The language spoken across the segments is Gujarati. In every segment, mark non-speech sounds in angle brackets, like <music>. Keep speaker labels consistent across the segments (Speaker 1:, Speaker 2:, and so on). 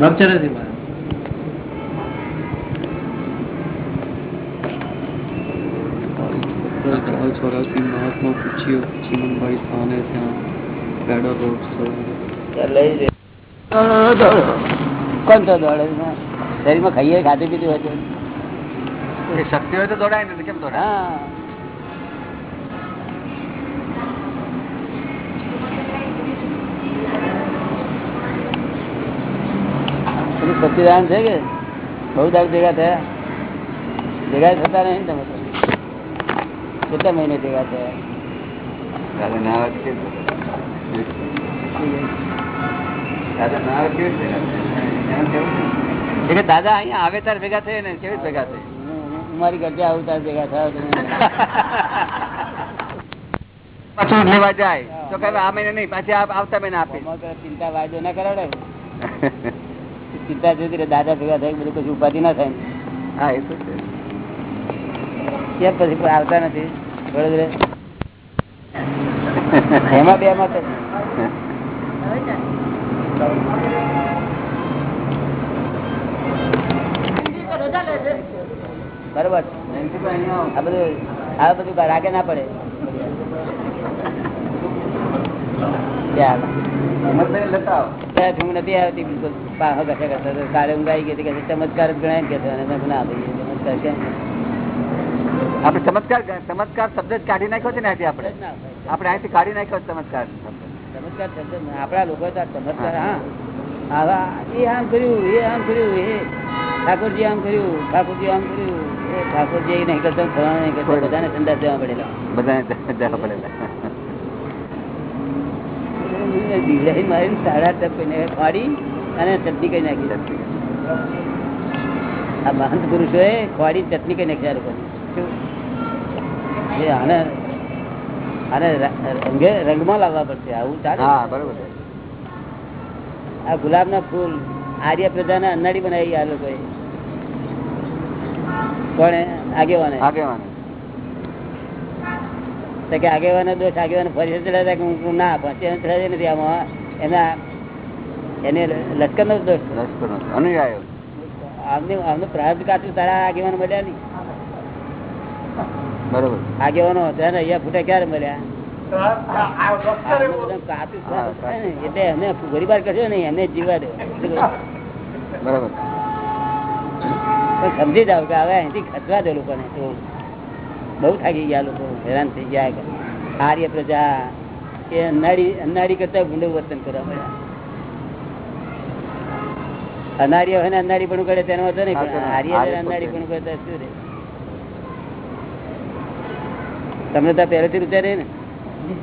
Speaker 1: બ્રહ્મચર્યથી બહાર.
Speaker 2: દાળ ચોરાસી મહાત્મા પૂછ્યો ચીમનભાઈ થાને ત્યાં પેડર રોડ સવારે
Speaker 3: કોણ તો દોડે શરીરમાં ખાઈએ ખાધું પીધું હોય તો
Speaker 4: શક્તિ હોય તો દોડાય ને કેમ દોડાય
Speaker 3: પેલું છે કે? બહુ દાડ ભેગા થયા? ભેગા થતા નહીં તમે કેટલા મહિને ભેગા થયા?
Speaker 4: દાદા અહીંયા આવે તાર ભેગા થઈએ ને કેવી ભેગા
Speaker 3: હું મારી ઘરથી આવું તાર ભેગા થયા <laughs>
Speaker 4: પાછું લેવા જાય. તો કહેવાય આ મહિને નહીં પાછી આવતા મહિને
Speaker 3: આપે. ચિંતા વાયદો ના કરાવડે <laughs> ચિંતા જોતી રહે દાદા ભેગા થાય બધું કશું ઉપાધિ ના થાય.
Speaker 4: હા એ તો છે.
Speaker 3: કેમ પછી આવતા નથી? વડોદરે એમાં બે માં બરોબર. આ બધું આ બધું રાગે ના પડે.
Speaker 4: હિંમતભાઈ લેતા આવો.
Speaker 3: ત્યાં ઊંઘ નથી આવતી બિલકુલ પાહો કશે કરતા કાલે ઊંઘ આવી ગઈ કે ચમત્કાર જ ગણાય કે ના ભાઈ ચમત્કાર કેમ
Speaker 4: આપણે ચમત્કાર ચમત્કાર શબ્દ જ કાઢી નાખ્યો છે ને આજે આપણે? આપણે અહીંથી કાઢી નાખ્યો ચમત્કાર.
Speaker 3: ચમત્કાર શબ્દ આપણા લોકો તો ચમત્કાર હા. આવા એ આમ કર્યું એ આમ કર્યું એ. ઠાકોરજી આમ કર્યું ઠાકોરજી આમ કર્યું. એ ઠાકોરજી એ નહીં કરતા ફલાણા નહીં કરતા. બધાને ધંધા દેવા પડેલા.
Speaker 4: બધાને ધંધા પડેલા.
Speaker 3: બીવડાવી મારીને સાડા ટપ કરીને ફાડી અને ચટણી કઈ નાખી આ મહંત પુરુષોએ ખોડી ચટણી કઈ નાખી લોકોની. એ આને આને રંગે રંગમાં લાવવા પડશે આવું ચાલે?
Speaker 4: હા બરોબર.
Speaker 3: આ ગુલાબના ફૂલ આર્ય પ્રજાને અન્નાડી બનાવી આ લોકોએ. કોણે? આગેવાને.
Speaker 4: આગેવાન.
Speaker 3: તો કે આગેવાનો દોષ આગેવાનો ફરી ચડાવતા કે હું ના ફરી ચડાવે નથી આમાં એના એને લશ્કર નો દોષ.
Speaker 4: લશ્કરનો અનુયાયો.
Speaker 3: આમને આમને પ્રાર્થ કાચું તારા આગેવાનો મળ્યા નહીં.
Speaker 4: બરોબર.
Speaker 3: આગેવાનો હતા ને અહીંયા ફૂટે ક્યારે મળ્યા? એટલે એમને ગોળીબાર કરશો નહીં એમને જીવા દો.
Speaker 4: બરોબર.
Speaker 3: સમજી જાવ કે હવે અહીંથી ખસવા દો લોકોને. તો બહુ થાકી ગયા લોકો હેરાન થઈ ગયા આર્ય પ્રજા કે અનારી અનાડી કરતા ગુંડું વર્તન કરવા મળ્યા. અનારી હોય ને અનારી પણ કરે તેનો હતો નહીં પણ આર્ય
Speaker 4: અનારી
Speaker 3: પણ કરતા શું રે? તમને તો પહેલેથી રૂપિયા નહીં ને?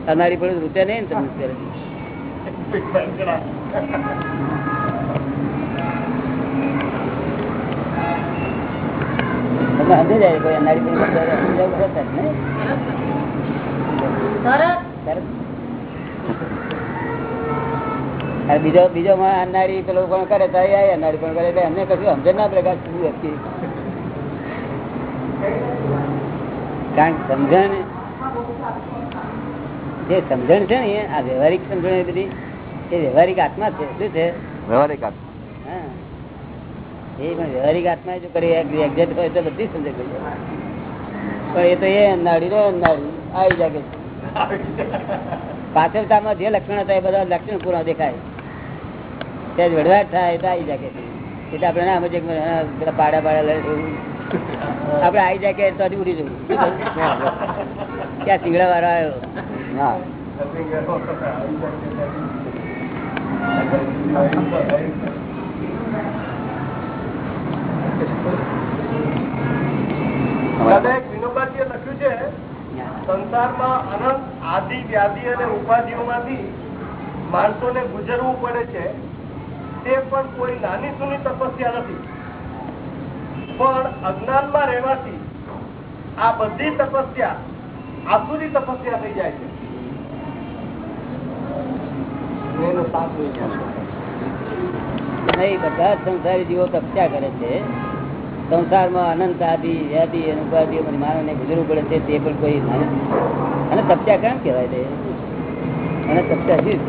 Speaker 3: અનારી પણ રૂચ્યા નહીં ને તમને પહેલેથી? સમજે. બીજો બીજો માં અનારી પેલો પણ કરે તો એ પણ કરે એમને કશું સમજણ ના પડે શું વ્યક્તિ કારણ સમજણ, જે સમજણ છે ને આ વ્યવહારિક સમજણ એ બધી, એ વ્યવહારિક આત્મા છે શું છે
Speaker 4: વ્યવહારિક આત્મા.
Speaker 3: એ પણ વ્યવહારિક આત્મા જો કરી એક્ઝેક્ટ હોય તો બધી સમજે કરી પણ એ તો એ અંધાડી રે અંધાડી આવી જાગે પાછળતામાં જે લક્ષણ હતા એ બધા લક્ષણ પૂરા દેખાય. ત્યાં વડવાટ થાય તો આવી જાગે એટલે આપણે ના સમજે પેલા પાડા પાડા આપણે આવી જાય કે તો ઉડી જવું. ક્યાં સિંગડા વાળો આવ્યો?
Speaker 4: હા.
Speaker 5: Thank વિનોબાજીએ લખ્યું છે સંસારમાં અનંત આદિ વ્યાધિ અને ઉપાધિઓમાંથી માણસોને ગુજરવું પડે છે તે પણ કોઈ નાની સૂની તપસ્યા નથી. પણ અજ્ઞાનમાં રહેવાથી આ બધી તપસ્યા આસુરી તપસ્યા થઈ જાય છે.
Speaker 3: નહીં બધા સંસારી જીવો તપસ્યા કરે છે. સંસારમાં અનંત આદિ વ્યાધિ અને માનવને ગુજરવું પડે છે તે પણ કોઈ અને તપસ્યા કેમ કહેવાય છે અને તપસ્યા શું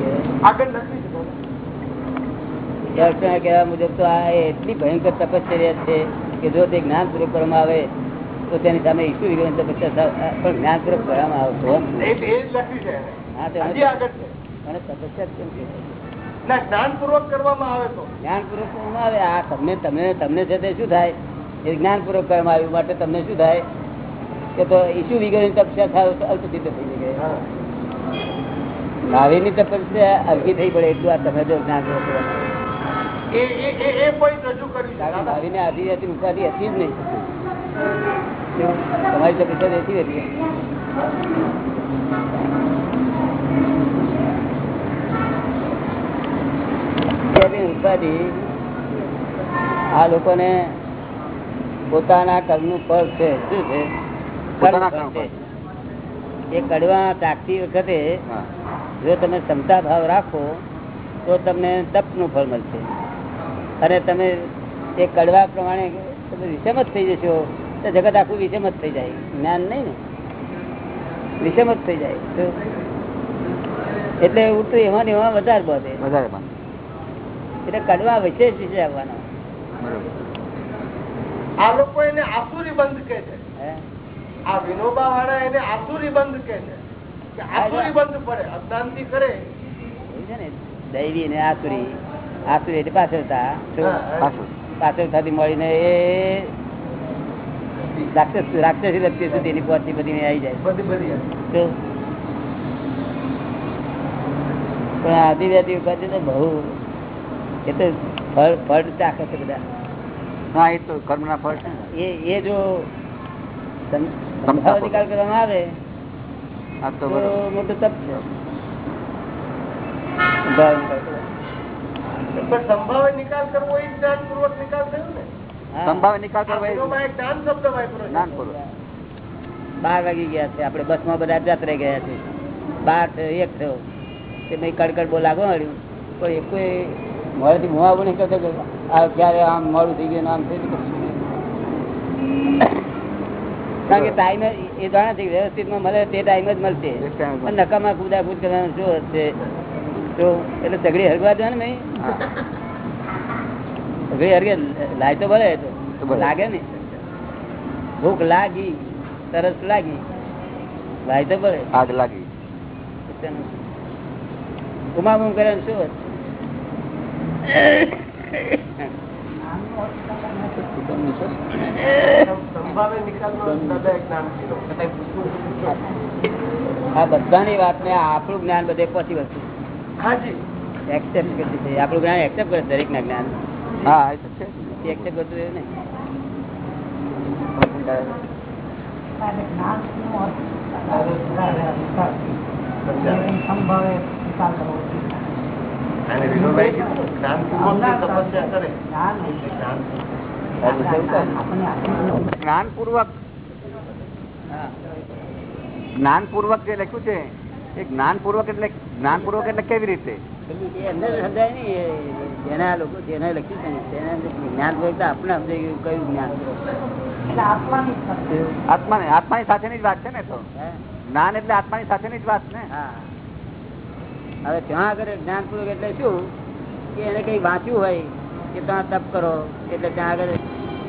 Speaker 3: કહેવાય? કહેવા મુજબ તો આ એટલી ભયંકર તપશ્ચર્યા છે કે જો તે જ્ઞાન પૂર્વક કરવામાં આવે તો તેની સામે ઈસુ વિગ્રહ તપસ્યા પણ જ્ઞાન પૂર્વક કરવામાં આવે તો
Speaker 5: એ એ જ લખ્યું છે. એને.
Speaker 3: હા તો અને તપસ્યા કેમ
Speaker 5: જ્ઞાનપૂર્વક કરવામાં આવે તો.
Speaker 3: જ્ઞાન પૂર્વક કરવામાં આવે આ તમને તમને તમને છે તે શું થાય? એ જ્ઞાનપૂર્વક કરવામાં આવ્યું માટે તમને શું થાય કે તો ઈશ્વર વિગ્રહ તપસ્યા થાય તો અલ્પ સિદ્ધ થઈ
Speaker 5: ગઈ.
Speaker 3: મહાવીરની તપસ્યા અલગી થઈ પડે એટલું આ તમે જો જ્ઞાનપૂર્વક ઉપાધિ હતી જ નહીં. તમારી તપસ્યા રહેતી હતી ઉપાધિ આ લોકોને પોતાના કર્મનું ફળ છે. શું છે. એ કડવા ચાખતી વખતે જો તમે ક્ષમતા ભાવ રાખો તો તમને તપનું ફળ મળશે. અને તમે એ કડવા પ્રમાણે તમે વિષમ જ થઈ જશો તો જગત આખું વિષમ જ થઈ જાય. જ્ઞાન નહીં ને? વિષમ જ થઈ જાય. તો એટલે તો એમાં ને એમાં વધારે બધે.
Speaker 4: વધારે
Speaker 3: એટલે કડવા વિશેષ વિશે આવવાનો.
Speaker 4: બરોબર.
Speaker 5: આ લોકો એને આસુરી બંધ કે છે? આ વિનોબા વાળા એને આસુરી બંધ કે છે. કે આસુરી બંધ પડે અજ્ઞાનથી કરે.
Speaker 3: દૈવી ને આસુરી. આસુરી એટલે પાછળતા. પાછળતાથી મળીને એ રાક્ષસ રાક્ષસી વ્યક્તિ સુધીની પહોંચી બધી આવી જાય.
Speaker 5: બધી બધી
Speaker 3: પણ આદિવાસી ઉપાધિ તો બહુ એ તો ફળ ફળ ચાખે છે બધા.
Speaker 4: હા એ તો કર્મના ફળ
Speaker 3: એ એ જો નિકાલ કરવામાં આવે
Speaker 4: આ તો
Speaker 3: મોટું તપ છે. સંભાવ નિકાલ કરવાનો.
Speaker 5: પણ સંભાવે નિકાલ કરવો એ જ્ઞાનપૂર્વક નિકાલ થયો ને.
Speaker 4: સંભાવે નિકાલ
Speaker 5: આ
Speaker 4: કરવા એ
Speaker 5: વિનોબા એક જ્ઞાન શબ્દ વાપર્યો છે.
Speaker 3: બાર વાગી ગયા છે. આપડે બસમાં બધા જાત્રે ગયા છે. બાર થયો એક થયો. તે કડકડ બોલ લાગવા મળ્યું પણ એક કોઈ મોડેથી મું આવું નહીં કરતો કે આ ક્યારે આમ મોડું થઈ ગયું આમ થઈ કારણ કે ટાઈમ એ જાણે છે કે વ્યવસ્થિતમાં મળે તે ટાઈમ જ મળશે. નકામાં કુદાકુદ કરવાનું શું હશે? તો એટલે સગડી હરગવા દે ને મેં. સગડી હરગે લાય તો ભલે
Speaker 4: તો.
Speaker 3: લાગે ને. ભૂખ લાગી તરસ લાગી. લાય તો ભલે.
Speaker 4: આગ લાગી.
Speaker 3: ઉમાબુમ કરે શું
Speaker 5: સંભાવે
Speaker 3: આ બધાની વાત ને આપણું જ્ઞાન બધે પછી વસ્તુ એક્સેપ્ટ કરતી છે આપણું જ્ઞાન એક્સેપ્ટ કરે દરેક ના જ્ઞાન.
Speaker 4: હા
Speaker 3: એક્સેપ્ટ કરતું એવું નહીં.
Speaker 5: અને વિનોબાએ કીધું તપસ્યા કરે જ્ઞાન
Speaker 4: જ્ઞાનપૂર્વક જ્ઞાનપૂર્વક જે લખ્યું છે એ જ્ઞાનપૂર્વક એટલે જ્ઞાનપૂર્વક એટલે કેવી રીતે?
Speaker 3: જેના લોકો જેને લખ્યું છે ને તેને જ્ઞાન પૂર્વક આપણે સમજાય ગયું કયું જ્ઞાન
Speaker 4: આત્માને આત્માની સાથેની જ વાત છે ને તો? જ્ઞાન એટલે આત્માની સાથેની જ વાત ને?
Speaker 3: હા. હવે ત્યાં આગળ જ્ઞાન પૂર્વક એટલે શું? કે એને કઈ વાંચ્યું હોય કે ત્યાં તપ કરો, એટલે ત્યાં આગળ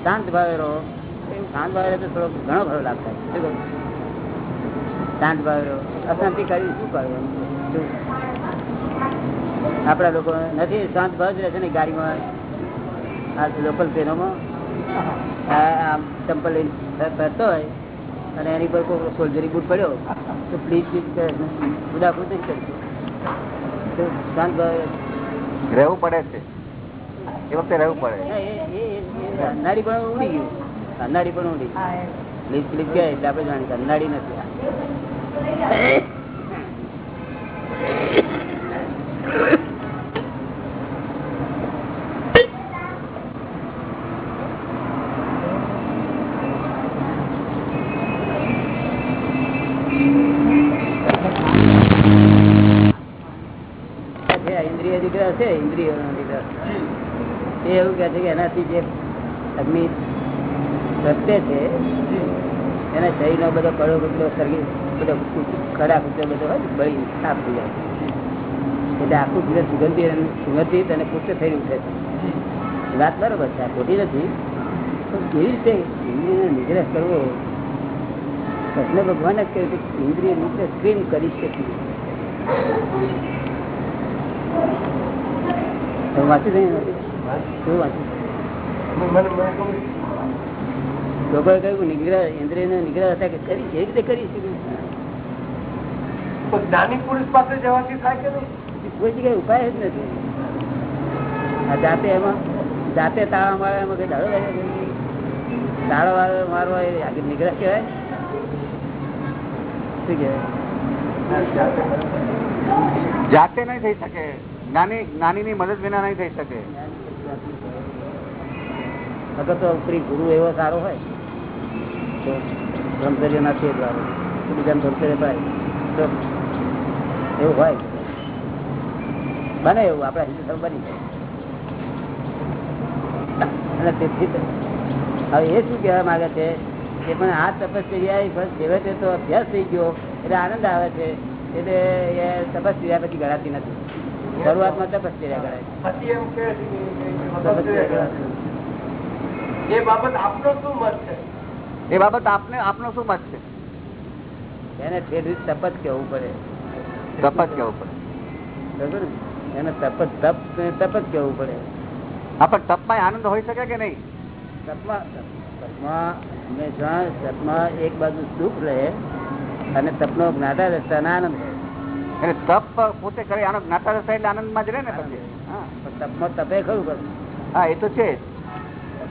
Speaker 3: શાંત ભાવે રહો. શાંત ભાવે તો થોડો ઘણો ખરો લાભ શાંત ભાવે રહો. અશાંતિ કરી શું કરવું? શું? આપણા લોકો નથી શાંત ભાવ જ રહે છે ને ગાડીમાં, આ લોકલ ટ્રેનોમાં આમ ચંપલ લઈને ફરતો હોય અને એની પર કોઈ સોલ્જરી બૂટ પડ્યો, તો પ્લીઝ પ્લીઝ ખુદાખુદ નહીં ભાવે
Speaker 4: રહેવું પડે છે. એ વખતે રહેવું પડે.
Speaker 3: અનાડી પણ ઉડી ગયું. અનાડી પણ ઉડી પ્લીઝ પ્લીઝ ગયા એટલે આપણે જાણીએ અનાડી નથી આ. છે, ઇન્દ્રિય ઇન્દ્રિય એવું કે છે કે એનાથી જે અગ્નિ સત્ય છે, એના શરીરનો બધો કડો કચરો સર્ગી બધો ખરા કચરો બધો હોય બળી સાફ થઈ જાય. એટલે આખું જીવન સુગંધી સુગંધિત અને પુષ્ટ થઈ ઉઠે છે. વાત બરોબર છે, આ ખોટી નથી. પણ કેવી રીતે ઇન્દ્રિયનો નિગ્રહ કરવો? કૃષ્ણ ભગવાને જ કહ્યું ઇન્દ્રિય નિગ્રહ કેમ કરી શકીએ? તમે વાંચ્યું નહીં શું વાંચ્યું
Speaker 5: મને મને કહું
Speaker 3: લોકોએ કહ્યું નિગ્રહ ઇન્દ્રિયનો નિગ્રહ હતા કે કરી? કેવી રીતે કરી શકીએ
Speaker 5: જ્ઞાની પુરુષ પાસે જવાથી થાય કે નહીં?
Speaker 3: કોઈ જગ્યાએ ઉપાય જ નથી. આ જાતે એમાં જાતે તાળા મારે એમાં કઈ દાડો? દાડો વાળો મારવા એ આગળ નિગ્રહ કહેવાય? શું કહેવાય?
Speaker 4: જાતે નહીં થઈ શકે. જ્ઞાની જ્ઞાની ની મદદ વિના નહીં થઈ શકે.
Speaker 3: અગર તો ગુરુ એવો સારો હોય. તો બ્રહ્મચર્ય નથી એટલા બીજાને બ્રહ્મચર્ય થાય. તો એવું હોય. બને એવું, આપણા હિન્દુ ધર્મ બની અને તેથી હવે એ શું કહેવા માંગે છે? કે પણ આ તપસ્યા બસ જેવે તે તો અભ્યાસ થઈ ગયો, એટલે આનંદ આવે છે. એટલે એ તપસ્યા પછી ગણાતી નથી. શરૂઆતમાં તપસ્યા ગણાય
Speaker 5: પછી એમ કે
Speaker 3: તપસ્યા
Speaker 5: એ બાબત આપનો શું મત છે?
Speaker 4: એ બાબત આપને આપનો શું મત છે?
Speaker 3: એને ફેરવી તપત કેવું પડે.
Speaker 4: તપત કેવું પડે?
Speaker 3: બરોબર એને તપ તપ તપત કેવું પડે.
Speaker 4: આપણ તપમાં આનંદ હોઈ શકે કે નહીં?
Speaker 3: તપમાં તપમાં હંમેશા તપમાં એક બાજુ સુખ રહે અને તપનો જ્ઞાતા રસ્તાના આનંદ રહે.
Speaker 4: એટલે તપ પોતે કરે આનો જ્ઞાતા રસ્તા એટલે આનંદમાં જ રહે ને પછી. હા.
Speaker 3: તપમાં તપે ખરું કરું
Speaker 4: હા એ તો છે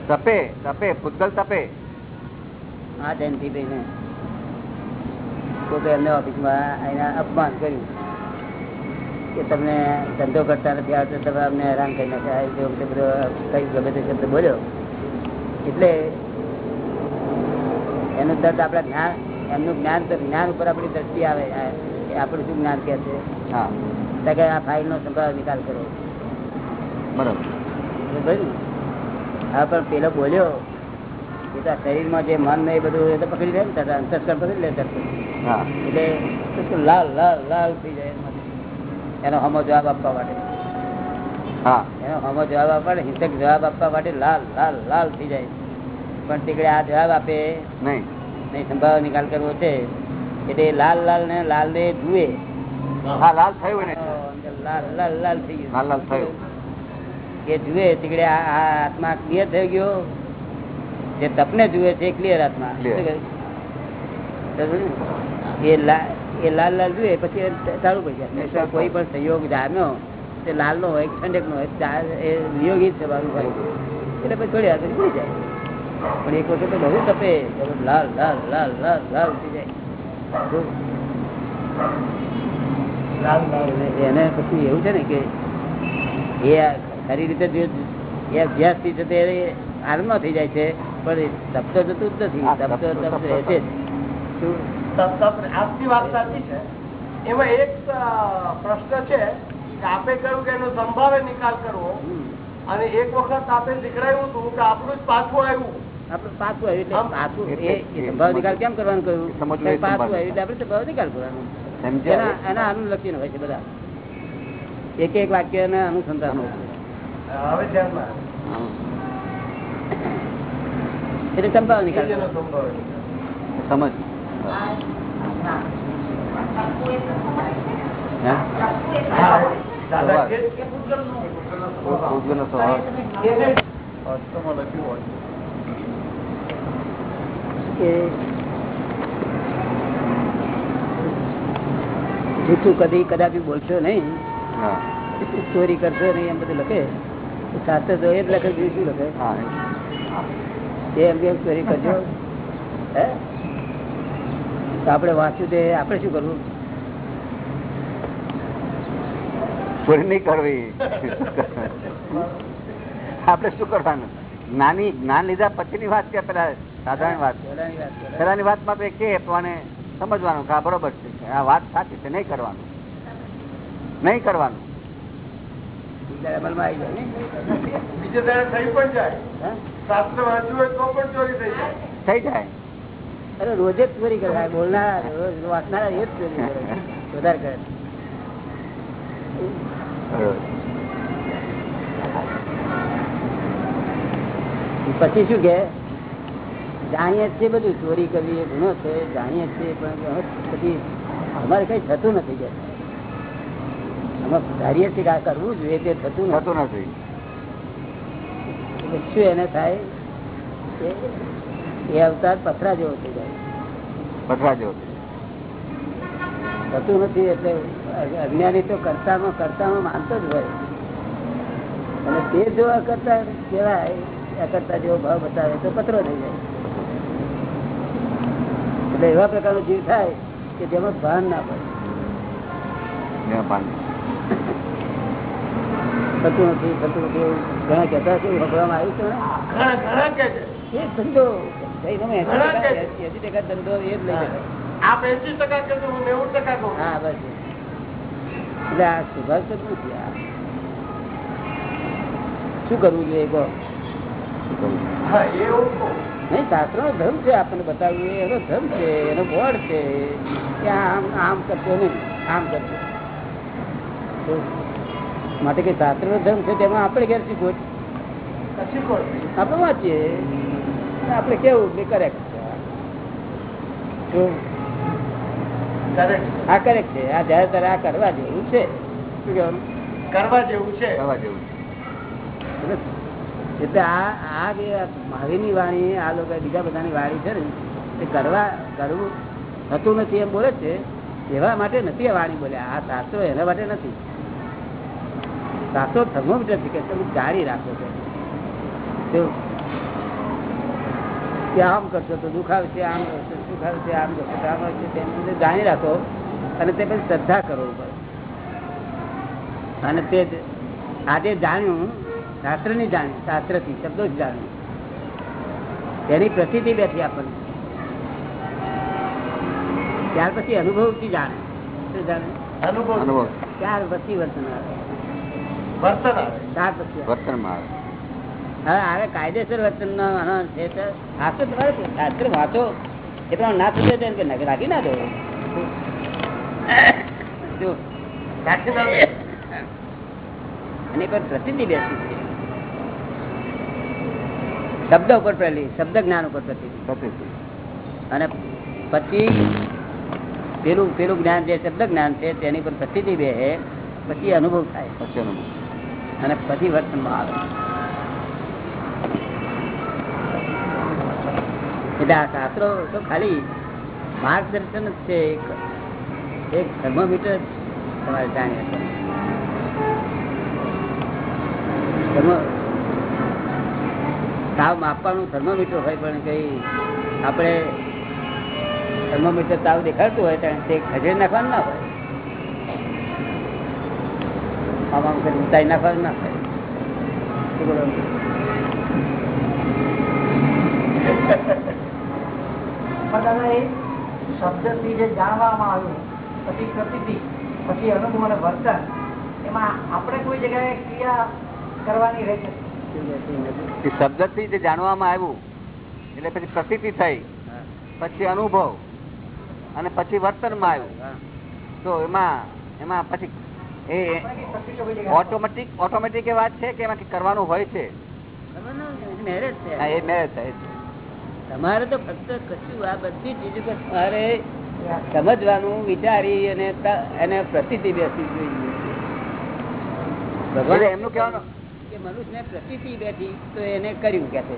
Speaker 4: તપે તપે ભૂતગલ તપે.
Speaker 3: આ જયંતિ ભાઈને પોતે એમને ઓફિસમાં એના અપમાન કર્યું કે તમને ધંધો કરતા નથી આવતો તમે અમને હેરાન કરી નાખ્યા. એ વખતે બધો કઈ ગમે તે શબ્દ બોલ્યો. એટલે એનું દર્દ આપણા જ્ઞાન એમનું જ્ઞાન જ્ઞાન ઉપર આપણી દ્રષ્ટિ આવે કે આપણું શું જ્ઞાન કે છે?
Speaker 4: હા.
Speaker 3: કે આ ફાઇલ નો સંભાવ નિકાલ કરો.
Speaker 4: બરોબર.
Speaker 3: હા પણ પેલો બોલ્યો એ તો શરીરમાં જે મન ને એ બધું એ તો પકડી લે ને અંતસ્કર પકડી લે
Speaker 4: હા.
Speaker 3: એટલે લાલ લાલ લાલ થઈ જાય એનો હમો જવાબ આપવા માટે.
Speaker 4: હા.
Speaker 3: એનો હમો જવાબ આપવા માટે હિંસક જવાબ આપવા માટે લાલ લાલ લાલ થઈ જાય. પણ તીકડે આ જવાબ આપે.
Speaker 4: નહીં.
Speaker 3: નહીં સંભાવ નિકાલ કરવો છે. એટલે લાલ લાલ ને લાલ ને જુએ.
Speaker 4: લાલ થયું
Speaker 3: લાલ લાલ લાલ થઈ ગયું.
Speaker 4: લાલ લાલ થયું.
Speaker 3: એ જુએ તીકડે આ આ આત્મા ક્લિયર થઈ ગયો. જે તપને જુએ છે ક્લિયર આત્મા.
Speaker 4: Clear.
Speaker 3: શું કહ્યું? સમજ્યું ને? એ એ લાલ લાલ જુએ પછી ચાલુ પડી જાય. કોઈ પણ સહયોગ જામ્યો તે લાલ નો હોય ઠંડક નો હોય એ નિયોગી છે એટલે પછી થોડી આગળ ભૂલી જાય. પણ એક વખત બહુ તપે લાલ લાલ લાલ લાલ લાલ થઈ જાય. એને પછી એવું છે ને કે એ ખરી રીતે એ અભ્યાસથી છે તે આનંદમાં થઈ જાય છે પણ એ તપ તો જતું જ નથી.
Speaker 4: હા,
Speaker 3: તપ રહે છે
Speaker 5: આપની વાત સાચી છે. એમાં એક પ્રશ્ન છે કે આપે કહ્યું કે એનો સંભાવે નિકાલ કરવો. અને એક વખત આપે શીખડાયું હતું કે આપણું જ પાછું આવ્યું.
Speaker 3: આપણે પાછું એટલે એ નિકાલ કેમ કરવાનું કહ્યું પાછું આવ્યું એટલે આપણે સંભાવ નિકાલ કરવાનો એના અનુલક્ષી હોય છે બધા એક એક વાક્ય ને અનુસંધાન. એટલે સંભાવ નિકાલ
Speaker 4: સમજ
Speaker 5: દાદા કે
Speaker 4: સ્વભાવ
Speaker 5: કે
Speaker 3: જૂઠું કદી કદાપી બોલશો નહીં. ચોરી કરશો નહીં એમ બધું લખે. શાસ્ત્ર તો એ જ લખે બીજું શું લખે? એમ કેમ ચોરી કરજો. હે? તો આપણે વાંચ્યું તે આપણે શું કરવું?
Speaker 4: ચોરી નહીં કરવી. આપણે શું કરવાનું? નાની જ્ઞાન લીધા પછીની વાત કે પેલા સાધારણ વાત. પેલાની વાતમાં કે તો સમજવાનું કે આ બરોબર છે. આ વાત સાચી છે નહીં કરવાનું. નહીં કરવાનું.
Speaker 3: બીજા અમલમાં આવી જાય. ને.
Speaker 5: બીજે દાડે થઈ પણ જાય.
Speaker 3: હે?
Speaker 5: શાસ્ત્ર વાંચ્યું હોય તો પણ ચોરી થઈ જાય.
Speaker 4: થઈ જાય.
Speaker 3: અરે રોજે જ ચોરી કરે. બોલનારા રોજ વાંચનારા એ જ ચોરી કરે. <laughs> વધારે કરે. પછી શું કે? જાણીએ છીએ બધું ચોરી કરવી એ ગુનો છે જાણીએ છીએ પણ પછી અમારે કઈ થતું નથી કે. અમે ધારીએ છીએ કે આ કરવું જોઈએ તે થતું
Speaker 4: થતું નથી.
Speaker 3: શું એને થાય? એ અવતાર પથરા જેવો થઈ જાય.
Speaker 4: પથરા જેવો
Speaker 3: થતું નથી એટલે અજ્ઞાની તો કરતામાં કરતામાં માનતો જ હોય. અને તે જોવા કરતા કહેવાય આ કરતા જેવો ભાવ બતાવે તો પતરો થઈ જાય. એટલે એવા પ્રકારનો જીવ થાય કે જેમાં ભાન ના પડે. થતું નથી થતું નથી એવું. ઘણા કહેતા છે એવું આવ્યું છે ને?
Speaker 5: ઘણા ઘણા કે છે.
Speaker 3: એ ધંધો. જૈનોમાં ટકા-
Speaker 5: કે-
Speaker 3: એંસી ટકા ધંધો એ જ લઈ જાય
Speaker 5: આપ એસી ટકા કહેશો હું નેવું ટકા કહું
Speaker 3: હા બસ. એટલે આ નથી આ શું કરવું જોઈએ કહો?
Speaker 5: હા
Speaker 3: નહીં શાસ્ત્ર નો ધર્મ છે આપણને બતાવ્યું એનો ધર્મ છે એનો બોર્ડ છે કે આમ આમ કરશો નહીં આમ કરશો. માટે કે શાસ્ત્ર નો ધર્મ છે તેમાં આપણે ઘેર શીખવું આપણે વાંચીએ. આપણે કેવું કે કરેક્ટ
Speaker 5: છે.
Speaker 3: આ કરેક્ટ છે. આ જયારે ત્યારે આ કરવા જેવું છે શું કહેવાનું?
Speaker 5: કરવા જેવું છે.
Speaker 4: કરવા જેવું
Speaker 3: એટલે આ આ જે મહાવીરની વાણી, આ લોકો બીજા બધાની વાણી છે ને, એ કરવા, કરવું થતું નથી એમ બોલે છે, એવા માટે નથી આ વાણી બોલે. આ શાસ્ત્રો એના માટે નથી. શાસ્ત્રો થર્મોમીટર છે કે તમે જાળી રાખો છો. કે આમ કરશો તો દુખાવશે આમ કરશો દુખાવશે આમ કરશો તો આમ આવશે, તેમ જાણી રાખો અને તે પછી શ્રદ્ધા કરો ઉપર. અને તે આજે જાણ્યું શાસ્ત્રની જાણ્યું શાસ્ત્રથી શબ્દો જ જાણ્યું તેની પ્રતિથી બેઠી આપણને. ત્યાર પછી અનુભવથી જાણે. શું જાણે?
Speaker 5: અનુભવ.
Speaker 4: અનુભવ.
Speaker 3: ત્યાર પછી વર્તન આવે. ત્યાર પછી આવે.
Speaker 4: વર્તનમાં આવે.
Speaker 3: હવે હવે કાયદેસર વર્તન નો છે તો તમારે શાસ્ત્ર વાંચો. એ પ્રમાણે ના થશે તો કે નગ- રાખી ના દો જો અને પર પ્રસિદ્ધિ બેસી છે. શબ્દ ઉપર પહેલી શબ્દ જ્ઞાન ઉપર અને પછી પેલું પેલું જ્ઞાન જે શબ્દ જ્ઞાન છે તેની પર પ્રતિ બે પછી અનુભવ થાય.
Speaker 4: પછી અનુભવ.
Speaker 3: અને પછી વર્તનમાં આવે. એટલે આ શાસ્ત્રો તો ખાલી માર્ગદર્શન જ છે એક એક થર્મોમીટર તમારે જાણીએ. તાવ માપવાનું થર્મોમીટર હોય, પણ કઈ આપણે થર્મોમીટર તાવ દેખાડતું હોય તે ખસેડી નાખવાનું ના હોય. આમાં ઉતારી નાખવાનું ના
Speaker 1: એ શબ્દથી જે જાણવામાં આવ્યું, પછી પ્રતિતિ પછી અનુભવ અને વર્તન, એમાં આપણે કોઈ જગ્યાએ ક્રિયા કરવાની રહે છે
Speaker 4: થી જે જાણવામાં આવ્યું એટલે પછી પ્રસિદ્ધિ થઈ પછી અનુભવ અને પછી વર્તનમાં આવ્યું. તો એમાં એમાં પછી એ ઓટોમેટિક ઓટોમેટિક એ વાત છે કે એમાં કરવાનું હોય છે.
Speaker 3: તમારે તો ફક્ત કશું આ બધી ચીજો તમારે સમજવાનું વિચારી અને એને પ્રસિદ્ધિ બેસી જોઈએ.
Speaker 4: એમનું કહેવાનું
Speaker 3: કે મનુષ્યને પ્રતિતિ બેઠી તો એને કર્યું કે છે.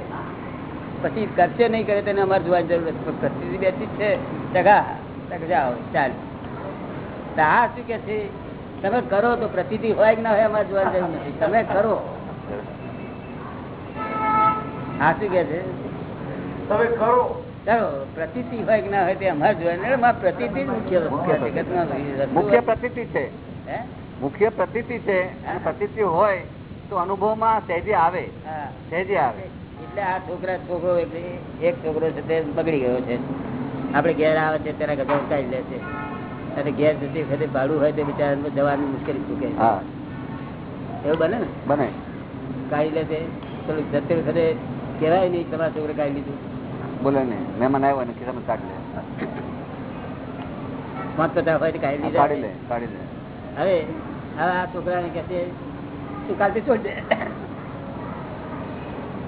Speaker 3: પછી કરશે નહીં કરે તેને અમારે જોવાની જરૂર નથી. પણ બેઠી છે. ટકા ટકા જાઓ ચાલ. તો આ શું કે છે? તમે કરો તો પ્રતિ હોય કે ના હોય અમારે જોવાની જરૂર નથી. તમે કરો. હા શું કે છે?
Speaker 5: તમે કરો.
Speaker 3: ચાલો પ્રતિ હોય કે ના હોય તે અમારે જોવાની મારે મુખ્ય
Speaker 4: મુખ્ય પ્રતિ છે.
Speaker 3: હે?
Speaker 4: મુખ્ય પ્રતિ છે. પ્રતિ હોય તો અનુભવમાં સહેજે આવે. સહેજે આવે.
Speaker 3: એટલે આ છોકરા છોકરો એક છોકરો છે તે બગડી ગયો છે. આપડે ઘેર આવે છે તેના ઘર ઉતારી લે છે. અને ઘેર જતી વખતે ભાડું હોય તો બિચારા જવાની મુશ્કેલી ચૂકે એવું બને ને?
Speaker 4: બને.
Speaker 3: કાઢી લે છે. પેલું જતી વખતે કહેવાય નહીં તમારા છોકરે કાઢી લીધું.
Speaker 4: બોલે ને મહેમાન આવ્યો ને ખિસ્સામાં કાઢી લે.
Speaker 3: પાંચ પચાસ હોય તો કાઢી
Speaker 4: કાઢી લે કાઢી લે.
Speaker 3: હવે હવે આ છોકરાને કહે છે તું કાલથી છોડ દે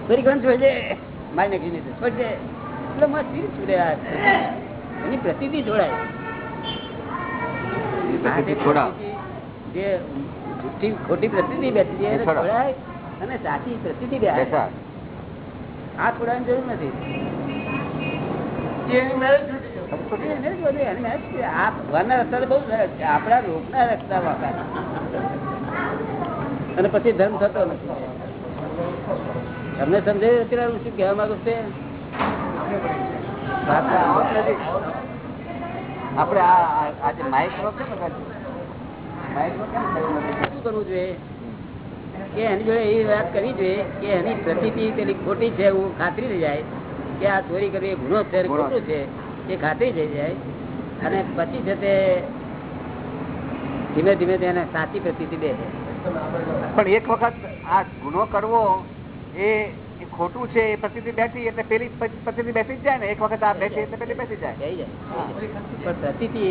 Speaker 3: ફરી કોણ છોડ મારી નાખી નહીં છોડજે. એટલે માં સ્થિર છૂટે એની પ્રતિતિ જોડાય. જે ખોટી બેઠી છે એને અને સાચી.
Speaker 4: બેસાડ.
Speaker 3: આ છોડવાની જરૂર નથી. આપણા રોગના રસ્તા છે. અને પછી ધર્મ થતો નથી. તમને સમજાય અત્યારે હું શું કહેવા માંગુ છું.
Speaker 4: આપણે આ છે?
Speaker 3: શું કરવું જોઈએ? કે એની જોડે એવી વાત કરવી જોઈએ કે એની પ્રતિતિ પેલી ખોટી છે એવું ખાતરી થઈ જાય કે આ ચોરી કરવી એ ગુનો છે અને ખોટું છે. એ ખાતરી થઈ જાય અને પછી છે તે ધીમે ધીમે તેને સાચી દે બે
Speaker 4: પણ એક વખત આ ગુનો કરવો એ ખોટું છે એ પ્રતિ બેસી એટલે પેલી પ્રતિ બેસી જ જાય ને એક વખત આ બેસી એટલે પેલી બેસી જાય.
Speaker 3: પ્રતિતિ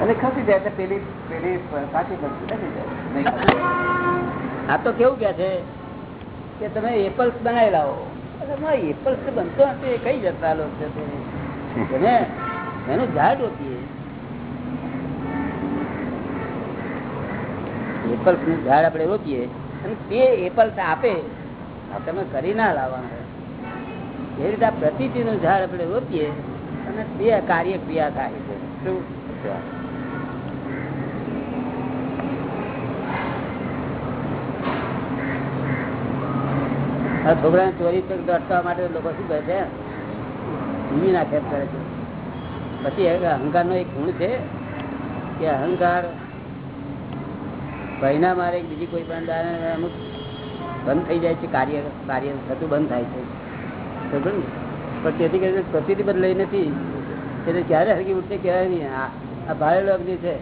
Speaker 4: અને ખસી જાય એટલે પેલી પેલી સાચી બેસી જાય.
Speaker 3: આ તો કેવું કે છે કે તમે એપલ્સ બનાવી લાવો એપલ્સ બનતો નથી એ કઈ જતા લોકો એને એનું ઝાડ રોપીએ. એપલ્સનું ઝાડ આપણે રોપીએ અને તે એપલ આપે તમે કરી ના લાવવાના. એ રીતે આ પ્રતિથી નું ઝાડ આપણે રોપીએ અને તે કાર્ય ક્રિયા થાય છે. શું છોકરાને ચોરી અટકાવવા માટે લોકો શું કરે છે? ભૂમિ નાખે કરે છે. પછી અહંકાર નો એક ગુણ છે કે અહંકાર ભાઈના મારે બીજી કોઈ પણ દાડે અમુક બંધ થઈ જાય છે કાર્ય કાર્ય થતું બંધ થાય છે. બરાબર ને? પણ તેથી કરીને પ્રતિથી બદલાઈ નથી. એટલે ક્યારે હરકી ઉઠશે કહેવાય નહીં. આ ભારે લોક જે છે.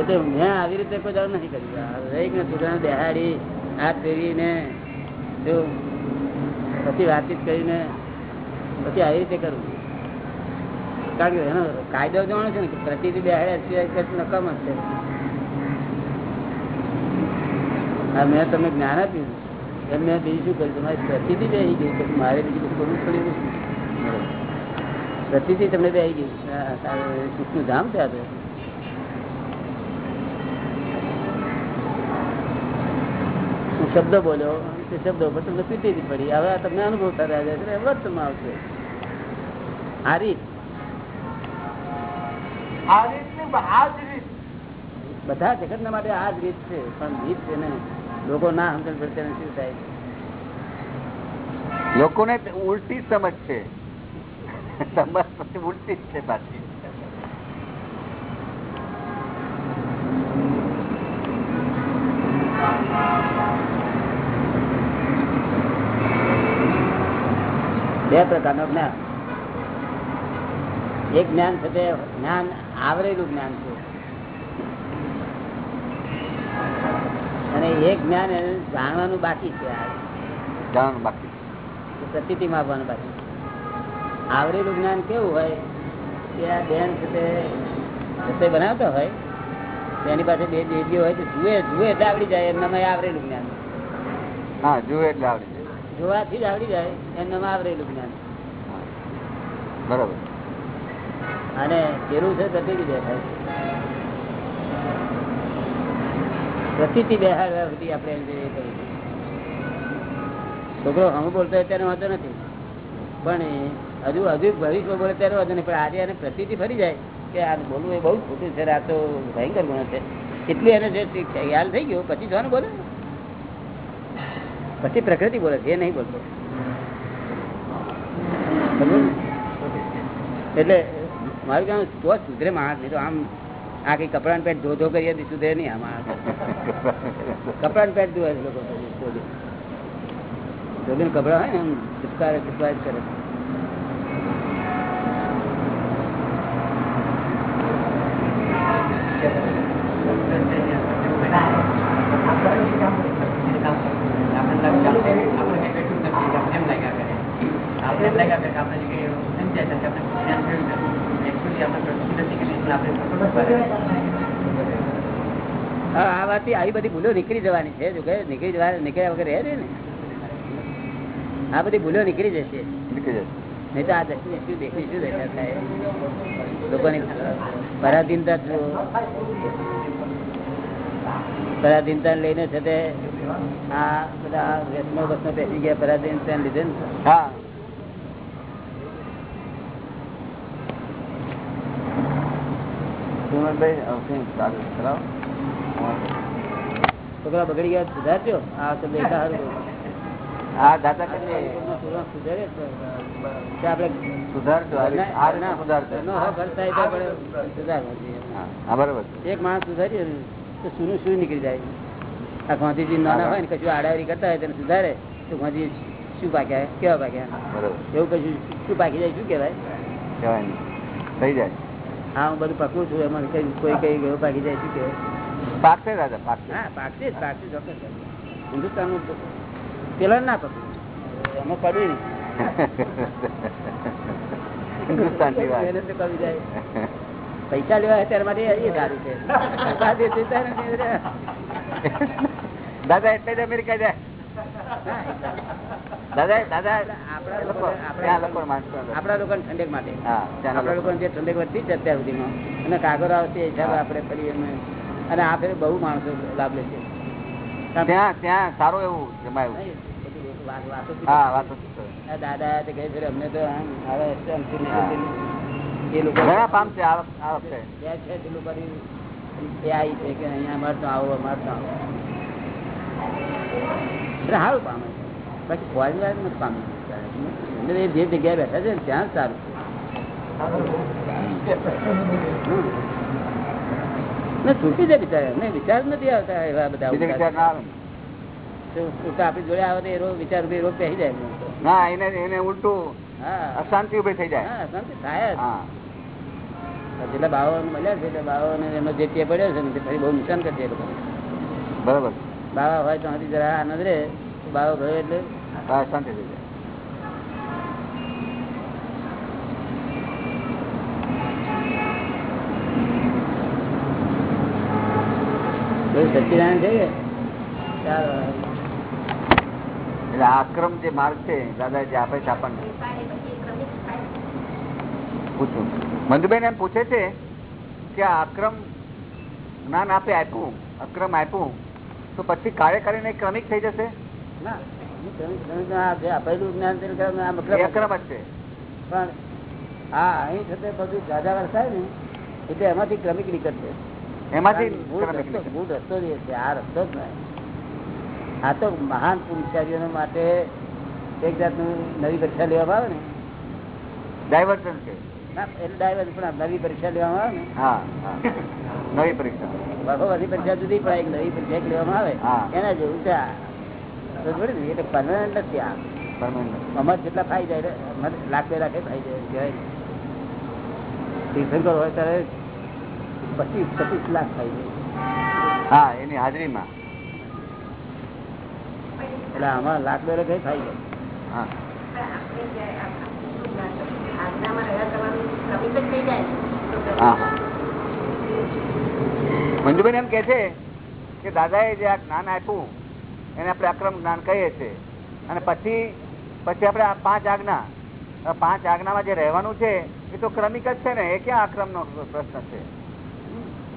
Speaker 3: એટલે મેં આવી રીતે કોઈ જાણ નથી કર્યું. રહી દરેક ને છોકરાને બેહાડી હાથ ફેરીને જો પછી વાતચીત કરીને પછી આવી રીતે કરવું કારણ કે એનો કાયદો જાણો છે ને કે પ્રતિથી બેહાડ્યા સિવાય જ છે. મેં તમને જ્ઞાન આપ્યું. એમ મેં બીજું શું કર્યું? તમારી પ્રતિથી બેસી ગઈ કે મારે બીજું કરવું પડ્યું. પ્રતિથી તમને બેસી ગઈ. સુખનું ધામ છે હું શબ્દ બોલ્યો, તે શબ્દો પર તમને પીટી પડી. હવે તમને અનુભવ થતા જાય છે વર્તમાં આવશે આ રીત.
Speaker 5: આ જગત ને
Speaker 3: બધા માટે આ જ રીત છે પણ રીત છે ને લોકો ના સમજણ પડે શું થાય
Speaker 4: લોકોને ઉલટી સમજ છે. સમજ પછી ઉલટી જ છે પાછી.
Speaker 3: બે પ્રકારનું જ્ઞાન. એક જ્ઞાન છે તે જ્ઞાન આવરેલું જ્ઞાન છે. અને એક જ્ઞાન એને જાણવાનું બાકી છે
Speaker 4: જાણવાનું બાકી
Speaker 3: પ્રતિતિ આપવાનું બાકી આવરેલું જ્ઞાન કેવું હોય? કે આ બેન છે તે રસોઈ બનાવતો હોય તેની પાસે બે દેવીઓ હોય તો જુએ જુએ એટલે આવડી જાય એમનામાં આવરેલું જ્ઞાન.
Speaker 4: હા જુએ એટલે આવડી જાય.
Speaker 3: જોવાથી જ આવડી જાય એમનામાં આવરેલું જ્ઞાન.
Speaker 4: બરોબર.
Speaker 3: અને કેરું છે પ્રતિથી દેખાય પ્રતિથી બેહાડવા સુધી આપણે જોઈએ કરીએ છોકરો હમ બોલતો હોય ત્યારે વાંધો નથી. પણ હજુ હજુ ભવિષ્ય બોલે ત્યારે વાંધો નહીં. પણ આજે એને પ્રતિથી ફરી જાય કે આ બોલવું એ બહુ ખોટું છે આ તો ભયંકર ગુણ છે. એટલું એને જે ખ્યાલ થઈ ગયો પછી જોવાનું બોલે? પછી પ્રકૃતિ બોલે છે એ નહીં બોલતો. એટલે મારું કહેવાનું તો સુધરે માણસ, નહીં તો આમ આ કઈ કપડાં પેટ ધોધો કરીએ તો સુધરે નહીં આમાં કપડા કપડાં પેટ ધોવે છે લોકો ધોબીને કપડાં હોય ને આમ ચુપકારે ચિપકારે કરે. હા આ વાતથી આવી બધી ભૂલો નીકળી જવાની છે. જો કે નીકળી જવા નીકળ્યા વગર રહે ને. આ બધી ભૂલો નીકળી જશે.
Speaker 4: નીકળી જશે.
Speaker 3: નહીં તો આ દર્શન શું દેખી શું દશા થાય? લોકોની પરાધીનતા જુઓ. પરાધીનતા લઈને છે તે આ બધા વ્યસનો બસનો બેસી ગયા. પરાધીનતા લીધે
Speaker 4: હા. સુમનભાઈ ચલાવો.
Speaker 3: છોકરા બગડી ગયા સુધારજો. આ
Speaker 4: હા દાદા
Speaker 3: સુધારે આપણે
Speaker 4: સુધારજો
Speaker 3: તો સુધારવો. એક માણસ સુનું શું નીકળી જાય. આ ગાંધીજી નાના હોય ને કશું આડાવરી કરતા હોય તેને સુધારે તો ગાંધી શું પાક્યા કેવા પાક્યા
Speaker 4: બરોબર.
Speaker 3: એવું કશું શું પાકી જાય શું કહેવાય?
Speaker 4: કહેવાય થઈ જાય.
Speaker 3: હા હું બધું પકડું છું એમાં કઈ કોઈ કઈ ગયો પાકી જાય શું કહેવાય?
Speaker 4: પાકશે દાદા પાકશે.
Speaker 3: હા પાકશે જ પાકશે ચોક્કસ હિન્દુસ્તાનનું પેલા ના પકડું એમાં પડ્યું
Speaker 4: હિન્દુસ્તાનની વાત.
Speaker 3: કવિ જાય. પૈસા લેવા ત્યારે માટે એ સારું છે.
Speaker 4: દાદા એટલે જ અમેરિકા જાય. દાદા દાદા
Speaker 3: આપણા
Speaker 4: લોકો
Speaker 3: આપણા લોકો ઠંડક માટે. આપણા
Speaker 4: લોકો.
Speaker 3: જે ઠંડક વધતી છે અત્યાર સુધીમાં. અને કાગળ આવશે એ હિસાબે આપણે ફરી એમ અને આ ફેર બહુ માણસો લાભ લે છે.
Speaker 4: ત્યાં ત્યાં સારું એવું જમાયું.
Speaker 3: દાદા તે કહે અમને તો. એ લોકો
Speaker 4: ઘણા પામ છે આ વખ- આ વખતે
Speaker 3: છે પેલું કરી એ આવી છે કે અહીંયા અમારે તો આવો અમારે તો આવો. સારું પામે બાકી ફોરેન વાળા નથી પામે જે જગ્યાએ બેઠા છે ત્યાં જ સારું. ના છૂટી જાય બિચારા. નહીં વિચાર નથી આવતા એવા બધા
Speaker 4: વિચાર ના આવે ને.
Speaker 3: તો ઉલટા આપણી જોડે આવે તો એ રોગ વિચાર પહેરી જાય
Speaker 4: ના એને એને ઉલટું
Speaker 3: હા.
Speaker 4: અશાંતિ ઊભી થઈ જાય.
Speaker 3: હા શાંતિ થાય જેટલા બાવો મળ્યા છે એટલે ને એમનો જે પડ્યો છે ને તે ફરી બહુ નુકસાન કરશે એ લોકો
Speaker 4: બરોબર.
Speaker 3: બાવા હોય તો હજી જરા આનંદ રે તો બાવો ગયો એટલે
Speaker 4: હા શાંતિ થઈ જાય.
Speaker 3: બધું છે
Speaker 4: એટલે આક્રમ જે માર્ગ છે દાદા જે આપે છે આપણને. પૂછું. મંજુબેન એમ પૂછે છે કે આક્રમ અક્રમ જ્ઞાન આપે આપ્યું અક્રમ આપ્યું તો પછી કાર્ય કરીને ક્રમિક થઈ જશે?
Speaker 3: ના આપેલું જ્ઞાન
Speaker 4: અક્રમ જ છે.
Speaker 3: પણ હા અહીં થતે બધું જાજા વરસાય ને એટલે એમાંથી ક્રમિક નીકળશે.
Speaker 4: એમાંથી
Speaker 3: મૂળ રસ્તો
Speaker 4: નીકળે.
Speaker 3: મૂળ રસ્તો જ છે આ રસ્તો જ નહીં. આ તો મહાન પુરુષારીઓ માટે એક જાતનું નવી પરીક્ષા લેવામાં આવે ને.
Speaker 4: ડાયવર્ઝન છે.
Speaker 3: એટલે ડાયવર પણ નવી પરીક્ષા લેવામાં આવે ને.
Speaker 4: હા નવી પરીક્ષા.
Speaker 3: ભગવતી પરીક્ષા જુદી પણ એક નવી પરીક્ષા લેવામાં આવે. એના જેવું છે એટલે પરમાનન્ટ નથી આ. અમારે જેટલા ખાઈ જાય અમારે લાખ બે લાખે ખાઈ જાય તીર્થંકર હોય ત્યારે પચીસ પચીસ લાખ થઈ ગયું
Speaker 4: હા એની હાજરીમાં.
Speaker 3: એટલે આમાં લાખ બે લાખ ખાઈ જાય
Speaker 4: હા. હા હા. મંજુબેન એમ કે છે કે દાદાએ જે આ જ્ઞાન આપ્યું એને આપણે અક્રમ જ્ઞાન કહીએ છીએ. અને પછી પછી આપણે આ પાંચ આજ્ઞા પાંચ આજ્ઞામાં જે રહેવાનું છે એ તો ક્રમિક જ છે ને? એ ક્યાં અક્રમનો પ્રશ્ન છે?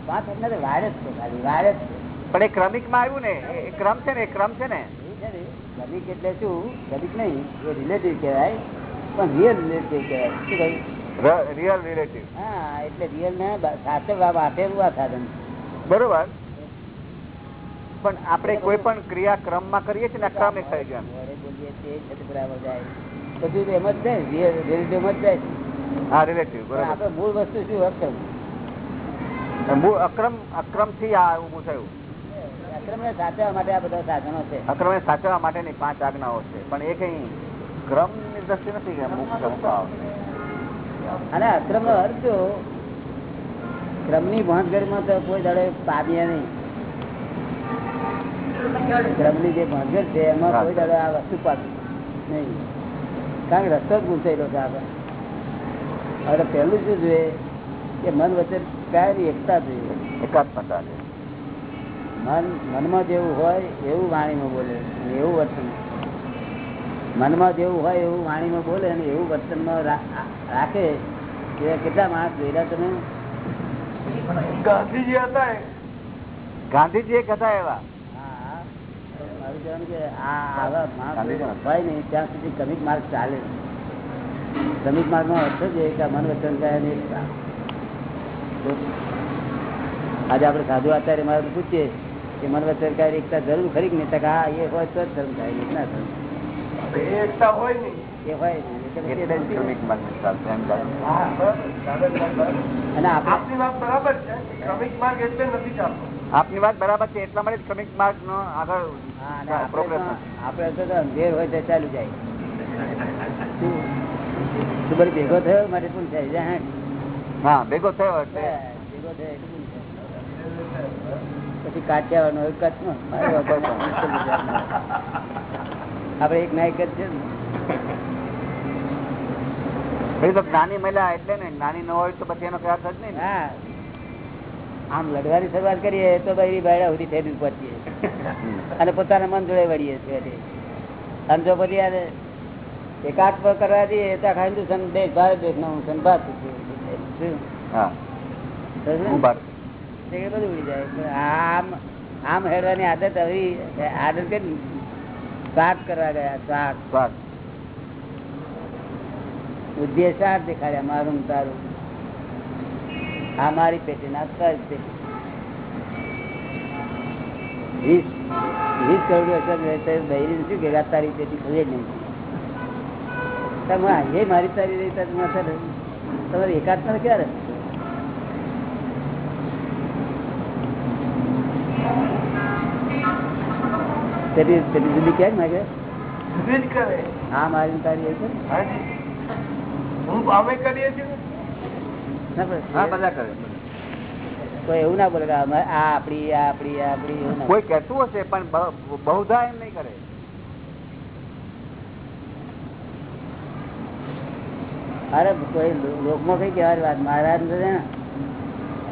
Speaker 3: પાંચ એટલે વાર જ છે ખાલી વાર જ છે.
Speaker 4: પણ એ ક્રમિકમાં આવ્યું ને એ- એ ક્રમ છે ને એ ક્રમ છે ને.
Speaker 3: એ છે ને ગમિક એટલે શું? ગમિક નહીં એ રિલેટિવ કહેવાય. પણ રિયલ રિલેટિવ કહેવાય. શું કહ્યું?
Speaker 4: રિયલ રિલેટિવ
Speaker 3: હા એટલે રિયલ ને સાચવવા માટેનું આ સાધન
Speaker 4: બરોબર. પણ આપણે કોઈ પણ ક્રિયા ક્રમમાં કરીએ છીએ ને આ ક્રમિક થઈ ગયા.
Speaker 3: બોલીએ છીએ જાય. બધું એમ જ જાય રિલેટિવ એમ જ જાય.
Speaker 4: હા રિલેટિવ
Speaker 3: પણ આપણે મૂળ વસ્તુ શું
Speaker 4: મૂળ અક્રમ અક્રમથી આ ઉભું થયું.
Speaker 3: અક્રમ ને સાચવવા માટે આ બધા સાધનો છે.
Speaker 4: અક્રમ ને સાચવવા માટેની પાંચ આજ્ઞાઓ છે. પણ એ કઈ ક્રમની દ્રષ્ટિ નથી
Speaker 3: અને અક્રમ નો અર્થ જો ક્રમની ભાંગગઢમાં તો કોઈ દાડે પામ્યા નહીં. જે ભાંગગઢ છે એમાં. કોઈ દાડે આ વસ્તુ પામી નહીં. કારણ કે રસ્તો જ ગુંચાયેલો છે આગળ. હવે પહેલું શું જોઈએ? કે મન વચ્ચે કાયમી એકતા જોઈએ
Speaker 4: એકાત્મતા
Speaker 3: મન મનમાં જેવું હોય એવું વાણીમાં બોલે અને એવું વર્તન મનમાં જેવું હોય એવું વાણીમાં બોલે અને એવું વર્તનમાં રાખે એવા કેટલા માણસ જોયેલા તમે?
Speaker 5: ગાંધીજી હતા
Speaker 4: ગાંધીજી એક હતા એવા.
Speaker 3: ત્યાં સુધી કમિક માર્ગ ચાલે. ક્રમિક માર્ગ નો અર્થ જ એ કે મન વચન કયા આજે આપણે સાધુ આચાર્ય મારે પૂછીએ કે મન કાયા એકતા જરૂર ખરી કે નહીં? હા એ હોય તો જ ધર્મ થાય એ ના ધર્મ
Speaker 5: એકતા હોય નહીં.
Speaker 3: એ હોય
Speaker 5: આપની વાત બરાબર છે એટલે નથી ચાલતો.
Speaker 4: આપની વાત બરાબર છે એટલા માટે ક્રમિક માર્ગ નો આગળ
Speaker 3: હા, અને આપણે
Speaker 4: પ્રોગ્રેસ
Speaker 3: તો- અંધેર હોય તો ચાલુ જાય. ભેગો થયો? મારે પણ થાય જાય
Speaker 4: હા ભેગો થયો એટલે.
Speaker 3: ભેગો થયો પછી કાઠિયાવાડ હોય કચ્છમાં નો આપડે એક ના એક જ છે ને.
Speaker 4: જ્ઞાની મહિલા એટલે ને જ્ઞાની ન હોય તો પછી એનો ખ્યાલ જ નહીં ને.
Speaker 3: હા. આમ લડવાની શરૂઆત કરીએ તો ભાઈ ભાઈડા સુધી થઈને પહોંચીએ અને પોતાના મન જોડે વળીએ છીએ અને જો પછી યાર એકાત્મ કરવા દઈએ તો આખા હિન્દુસ્તાન દેશ ભારત દેશનો હું સંભાત છું.
Speaker 4: હા. હું ભારત
Speaker 3: એ બધું ઉડી જાય? આમ આમ હેડવાની આદત આવી આદત કે સાત કરવા ગયા સાત.
Speaker 4: સ્વાદ
Speaker 3: બુદ્ધિએ દેખાડ્યા મારું તારું. આ મારી પેટી ના તારી વીસ વીસ કરોડ અસર બહેરી શું કે તારી પેટી જ નહીં. તમે એ મારી તારી રહી તમે રહી. તમારે એકાત્મા ક્યારે? પેટી પેટી જુદી ક્યાંક નાખે
Speaker 5: જુદી જ કરે.
Speaker 3: આ મારી તારી છે
Speaker 5: હું અમે કરીએ છીએ ને.
Speaker 3: ના પણ
Speaker 4: હા બધા કરે.
Speaker 3: કોઈ એવું ના બોલે કે અમારે આ આપડી આ આપડી આ આપડી
Speaker 4: કોઈ કેતું હશે પણ બહુધા એમ નહીં કરે.
Speaker 3: અરે કોઈ લોકમાં કઈ કહેવાની વાત? મહારાજ ને.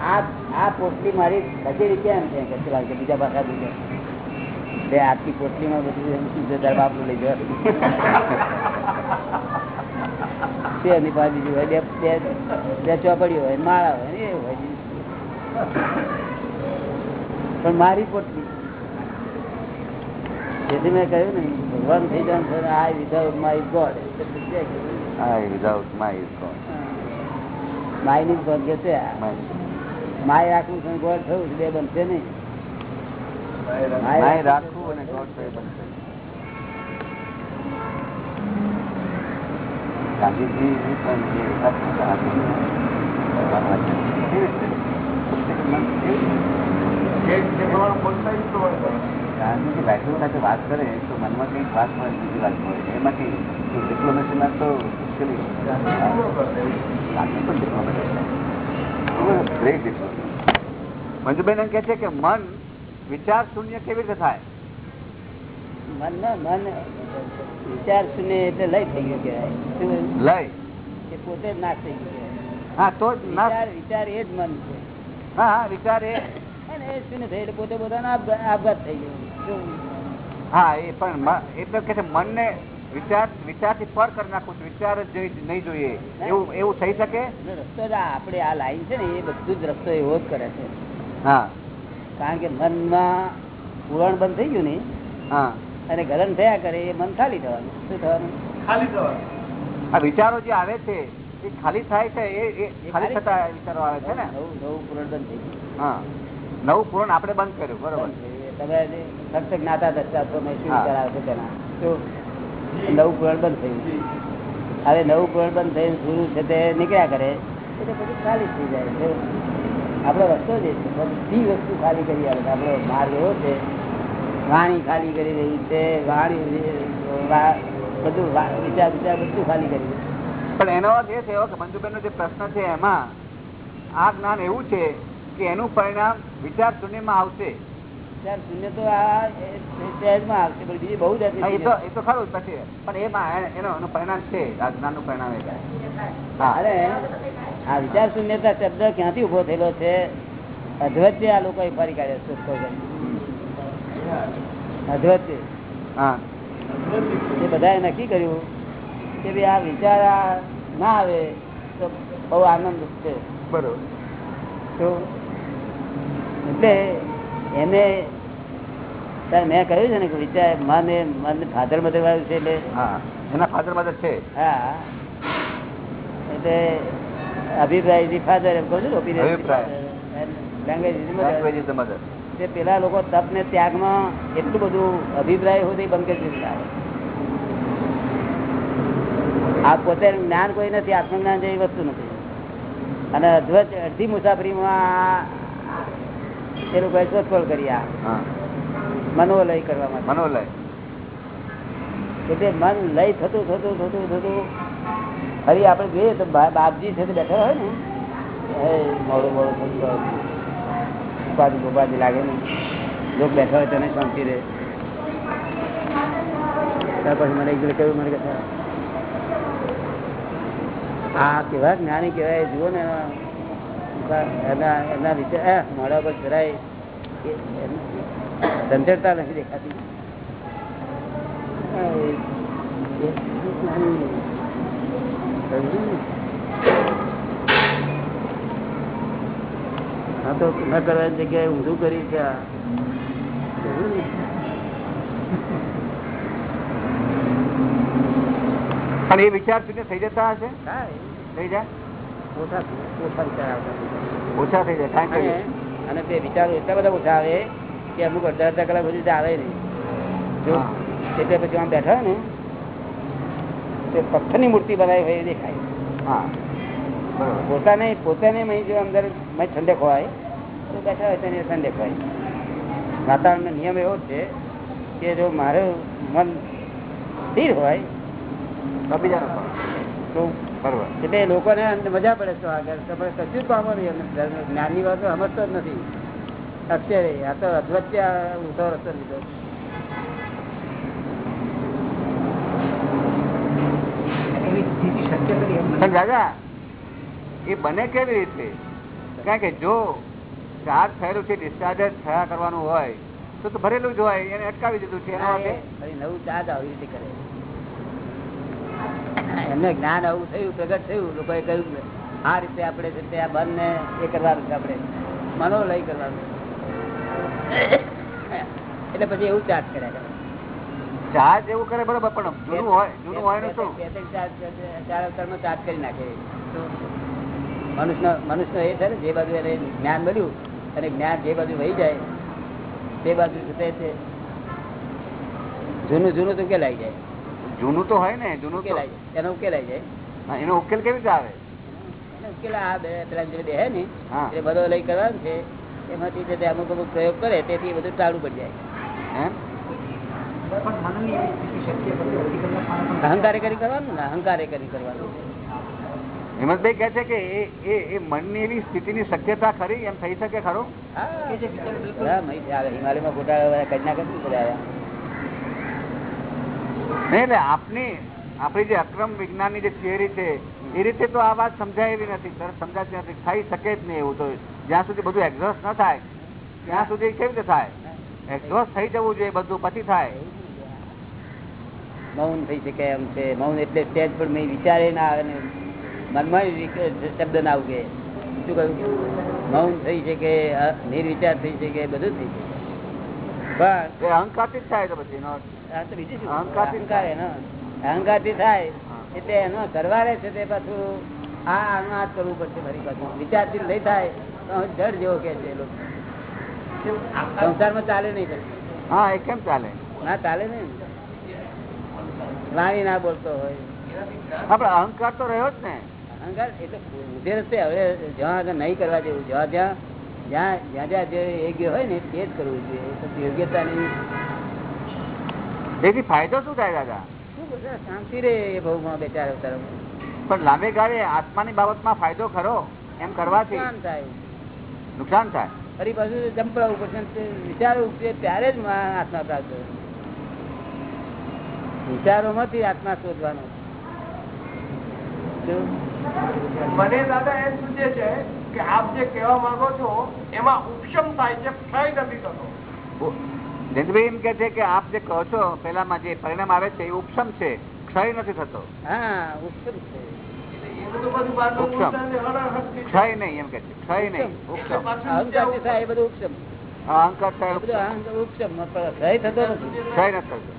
Speaker 3: આ આ પોટલી મારી ખસેડી કેમ છે. કે પેલા બીજા પાછા બીજા. બે આખી પોટલીમાં બધું એમ બાપનું લઈ તે એની પાસે બીજું હોય. બે બે ચોપડીઓ હોય, માળા હોય, એ હોય. પણ મારી પોટલી. જેથી મેં કહ્યું ને, ભગવાન થઈ જવાનું આ વિધાઉટ માય ગોડ.
Speaker 4: હા વિધાઉટ માય ઇઝ ગોડ
Speaker 3: માયની ભોગ છે આ.
Speaker 4: માય
Speaker 3: માય રાખવું છે ગોળ થયું છે બે બનશે નહીં
Speaker 4: માય રાખવું અને ગોડ થયું બનશે ગાંધીજી પણ જે એકાત્મતા હતી, કેવી રીતે?
Speaker 5: જે જે પ્રમાણે બોલતા એ પ્રમાણે કરે.
Speaker 4: ગાંધીજી વાઇસરોય સાથે વાત કરે તો મનમાં કંઈક વાત મળે બીજી વાત મળે. એમાંથી ડિપ્લોમેસીમાં તો મુશ્કેલી પણ ડિપ્લોમેટ ગ્રેટ મંજુબેન એમ કહે છે કે મન વિચાર શૂન્ય કેવી રીતે થાય?
Speaker 3: મન મન વિચાર શૂન્ય એટલે લય થઈ ગયો કહેવાય.
Speaker 4: લય.
Speaker 3: એ પોતે નાશ થઈ ગયો
Speaker 4: હા તો
Speaker 3: વિચાર વિચાર એ જ મન છે.
Speaker 4: હા હા વિચાર એ.
Speaker 3: શૂન્ય થઈ એટલે પોતે પોતાનો આપઘાત થઈ ગયો?
Speaker 4: હા એ પણ એટલે કે મનને વિચાર વિચારથી પર કરી નાખવું વિચાર જ નહીં જોઈએ. એવું એવું થઈ શકે?
Speaker 3: રસ્તો જ આ આપણે આ લાઈન છે ને એ બધું જ રસ્તો એવો જ કરે છે.
Speaker 4: હા.
Speaker 3: કારણ કે મનમાં પુરાણ બંધ થઈ ગયું ને
Speaker 4: હા.
Speaker 3: અને ગલન થયા કરે એ મન ખાલી થવાનું. શું થવાનું?
Speaker 5: ખાલી થવાનું.
Speaker 4: આ વિચારો જે આવે છે એ ખાલી થાય છે એ એ ખાલી થતા વિચારો આવે છે ને?
Speaker 3: નવું નવું પૂરણ બંધ થઈ ગયું.
Speaker 4: હા. નવું પૂરણ આપણે બંધ કર્યું બરોબર.
Speaker 3: તમે ફક્ત જ્ઞાતા દર્શા છો મેં શું
Speaker 4: હા.
Speaker 3: વિચાર આવે છે તેના? નવું પુરાણ બંધ થયું. હવે નવું પુરાણ બંધ થયું શરૂ છે તે નીકળ્યા કરે એટલે બધું ખાલી થઈ જાય આપણો રસ્તો જ છે બધી વસ્તુ ખાલી કરી આવે આપણો માર્ગ એવો છે વાણી ખાલી કરી રહી છે વાણી બધું વિચાર વિચાર બધું ખાલી કરી
Speaker 4: પણ એનો અર્થ એ થયો કે મંજુબેન નો જે પ્રશ્ન છે એમાં આ જ્ઞાન એવું છે કે એનું પરિણામ વિચાર શૂન્યમાં આવશે.
Speaker 3: શૂન્ય તો આ એ- એ સહેજમાં આવશે પણ બીજી બહુ જાતની
Speaker 4: હા, એ તો ખરું પછી. પણ એમાં એનો પરિણામ છે આ પરિણામ
Speaker 3: અરે આ વિચાર શૂન્યતા શબ્દ ક્યાંથી ઊભો થયેલો છે? અધવચ્ચે આ લોકો ફરી કાઢે શોધખોળ કરી.
Speaker 4: હા.
Speaker 3: એ બધાએ નક્કી કર્યું કે ભાઈ આ વિચાર ના આવે તો બહુ આનંદ છે.
Speaker 4: બરોબર.
Speaker 3: તો એટલે એને મેં કહ્યું છે ને કે વિચાર મન મને ફાધર મધર વાળું છે એટલે
Speaker 4: હા એના ફાધર મધર છે.
Speaker 3: હા. એટલે અભિપ્રાયથી ફાધર એમ કહું છું. લેંગ્વેજ. તે પેલા લોકો તપ ને ત્યાગમાં એટલું બધું અભિપ્રાય હોય તો એ બંધ કરી દીધા આ પોતે જ્ઞાન કોઈ નથી આત્મજ્ઞાન જેવી વસ્તુ નથી. અને અધવચ અડધી મુસાફરીમાં એ લોકોએ શોધખોળ કરી આ. મનોલય કરવા માટે.
Speaker 4: મનોલય.
Speaker 3: એટલે મન લય થતું થતું થતું થતું. ફરી આપણે જોઈએ તો બાપજી છે બેઠા હોય ને મોડું મોડું થતું. ઉપાધિ ઉપાધિ લાગે ને. લોક બેઠા હોય તને શાંતિ રહે. પછી મને એકદમ કહ્યું મને કે આ કેવા જ્ઞાની કહેવાય જુઓ ને એના એના વિચાર પર જરાય એ- નથી દેખાતી હા, તો ન કરવાની જગ્યાએ ઊંધું કરી આ.
Speaker 4: પણ એ વિચાર શૂન્ય થઈ જતા હશે. થઈ જાય
Speaker 3: ઓછા
Speaker 4: થઈ જાય
Speaker 3: અને તે વિચારો એટલા બધા ઓછા આવે કે અમુક અડધા અડધા કલાક સુધી આવે નહીં. જો એટલે પછી આમ બેઠા ને તે પથ્થરની મૂર્તિ બનાવી હોય એ દેખાય.
Speaker 4: હા
Speaker 3: પોતાને પોતાને અહીં જો અંદર મેં ઠંડક હોય તો બેઠા હોય તેને ઠંડક હોય. વાતાવરણનો નિયમ એવો જ છે કે જો મારું મન સ્થિર હોય
Speaker 4: તો
Speaker 3: એટલે લોકોને મજા પડે તો આગળ? તમે કશું જ પામો નહીં જ્ઞાનની વાત સમજતો જ નથી. અત્યારે આ તો અધવત્ય ઉધો રસ્તો લીધો.
Speaker 4: દાદા એ બને કેવી રીતે? કારણ કે જો ચાર્જ થયેલું છે ડિસ્ચાર્જ થયા કરવાનું હોય તો તો ભરેલું જ હોય એને અટકાવી દીધું છે
Speaker 3: નવું ચાર્જ આવી રીતે કરે. એમને જ્ઞાન આવું થયું પ્રગટ થયું લોકોએ કહ્યું આ રીતે આપણે છે તે આ બંને એ કરવાનું છે આપણે. મનોલય કરવાનું. એટલે પછી એવું ચાર્જ કર્યા કરે.
Speaker 4: ચાર્જ એવું કરે બરોબર પણ જૂનું હોય જૂનું હોય ને શું?
Speaker 3: ચાર અવતારમાં ચાર્જ કરી નાખે. મનુષ્ય મનુષ્ય એ છે ને જે બાજુ એને જ્ઞાન મળ્યું અને જ્ઞાન જે બાજુ વહી જાય તે બાજુ છે છે. જૂનું જૂનું તો ઉકેલાઈ જાય?
Speaker 4: જૂનું તો હોય ને જૂનું
Speaker 3: એનો ઉકેલાઈ જાય.
Speaker 4: એનો ઉકેલ કેવી રીતે આવે?
Speaker 3: ઉકેલ ઉકેલા આ પેલા જે હે ને એ બધો લઈ કરવાનું છે એમાંથી છે અમુક અમુક પ્રયોગ કરે તેથી એ બધું ટાળું પડી જાય. અહંકારે કરી કરવાનું ને અહંકારે કરી કરવાનું.
Speaker 4: હિંમતભાઈ કહે છે કે એ એ એ મનની એવી સ્થિતિની શક્યતા ખરી એમ થઈ શકે ખરું?
Speaker 3: આવે. હિમાલયમાં ગોટાળા કરી નાખે છે બધા
Speaker 4: એટલે આપની આપણી જે અક્રમ વિજ્ઞાન જે થિયરી છે એ રીતે તો આ વાત સમજાય એવી નથી. તરત સમજાતી નથી. થઈ શકે જ નહીં એવું. તો જ્યાં સુધી બધું એક્ઝોસ્ટ ન થાય ત્યાં સુધી કેવી રીતે થાય? એક્ઝોસ્ટ થઈ જવું જોઈએ બધું પછી થાય.
Speaker 3: મૌન થઈ શકે એમ છે. મૌન એટલે સ્ટેજ પર મેં વિચારે ના આવે ને. મનમાં શબ્દ ના ઉગે. શું કહ્યું? મૌન થઈ શકે નિર્વિચાર થઈ શકે બધું થઈ શકે. પણ
Speaker 4: એ અહંકારથી જ થાય તો પછી અહંકારથી
Speaker 3: થાય. એટલે એનો સરવારે છે તે પાછું આ આનું આ જ કરવું પડશે ફરી પાછું. વિચારથી નહીં થાય તો જડ જેવો કે છે સંસારમાં ચાલે નહીં પછી.
Speaker 4: હા એ કેમ ચાલે?
Speaker 3: ના ચાલે નહીં. વાણી ના બોલતો હોય.
Speaker 4: આપડે અહંકાર તો રહ્યો જ ને.
Speaker 3: અહંકાર એટલે ઉધે રસ્તે હવે જ્યાં આગળ નહીં કરવા જેવું જ્યાં જ્યાં જ્યાં જ્યાં જ્યાં જે યોગ્ય હોય ને તે જ કરવું જોઈએ. એ
Speaker 4: એથી ફાયદો શું થાય દાદા?
Speaker 3: શાંતિ રે એ ભાવમાં બે ચાર અવતાર.
Speaker 4: પણ લાંબે ગાળે આત્માની બાબતમાં ફાયદો ખરો? એમ કરવાથી?
Speaker 3: નુકસાન થાય.
Speaker 4: નુકસાન થાય?
Speaker 3: ફરી પાછું ચંપડાવું પડશે વિચારો ઉપજે ત્યારે જ આત્મા પ્રાપ્ત. વિચારોમાંથી આત્મા શોધવાનો.
Speaker 5: મને દાદા એ સૂચે છે કે આપ જે કહેવા માંગો છો એમાં ઉપશમ થાય છે ક્ષય નથી થતો.
Speaker 4: જયંતભાઈ એમ કે છે કે આપ જે કહો છો પેલામાં જે પરિણામ આવે છે એ ઉપશમ છે. ક્ષય નથી થતો.
Speaker 3: હા છે.
Speaker 4: ક્ષય નહીં એમ કે છે. ક્ષય નહીં ઉપશમ.
Speaker 3: અહંકાર થાય એ બધું ઉપસમ
Speaker 4: અહંકાર થાય
Speaker 3: બધું પણ ક્ષય થતો નથી.
Speaker 4: ક્ષય નથી થતો.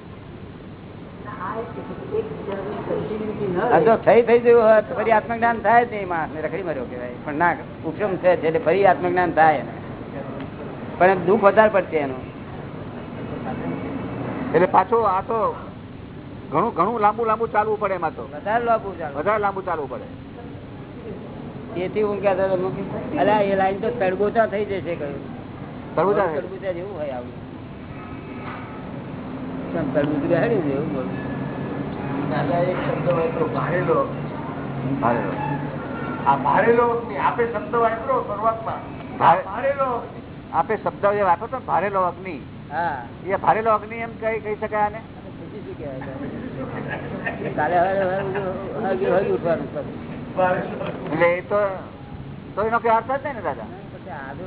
Speaker 3: થઈ થઈ ગયું હોત ફરી આત્મજ્ઞાન થાય જ નહીં માણસ. રખડી મર્યો કહેવાય. પણ ના ઉપશમ છે એટલે ફરી આત્મજ્ઞાન થાય એને. પણ દુઃખ વધારે પડશે એનું.
Speaker 4: એટલે પાછો આ તો ઘણું ઘણું લાંબુ લાંબુ ચાલવું પડે એમાં તો.
Speaker 3: વધારે લાંબુ ચાલે
Speaker 4: વધારે લાંબુ ચાલવું પડે.
Speaker 3: એથી હું કહેતો હતો મૂકી, અલા એ લાઈન તો તડગોચા થઈ જશે કહ્યું
Speaker 4: તરબૂચા
Speaker 3: તડગોચા જેવું હોય આવું. તડગોચું બેહાડ્યું એવું બોલું.
Speaker 5: દાદા એક શબ્દ વાપરો ભારેલો.
Speaker 4: ભારે લો.
Speaker 5: આ ભારેલો અગ્નિ આપે શબ્દ વાપરો શરૂઆતમાં.
Speaker 4: ભારે-
Speaker 5: ભારેલો અગ્નિ
Speaker 4: આપે શબ્દ વાપરો ભારેલો અગ્નિ એ ભારેલો અગ્નિ એમ કઈ કહી શકાય આને? ને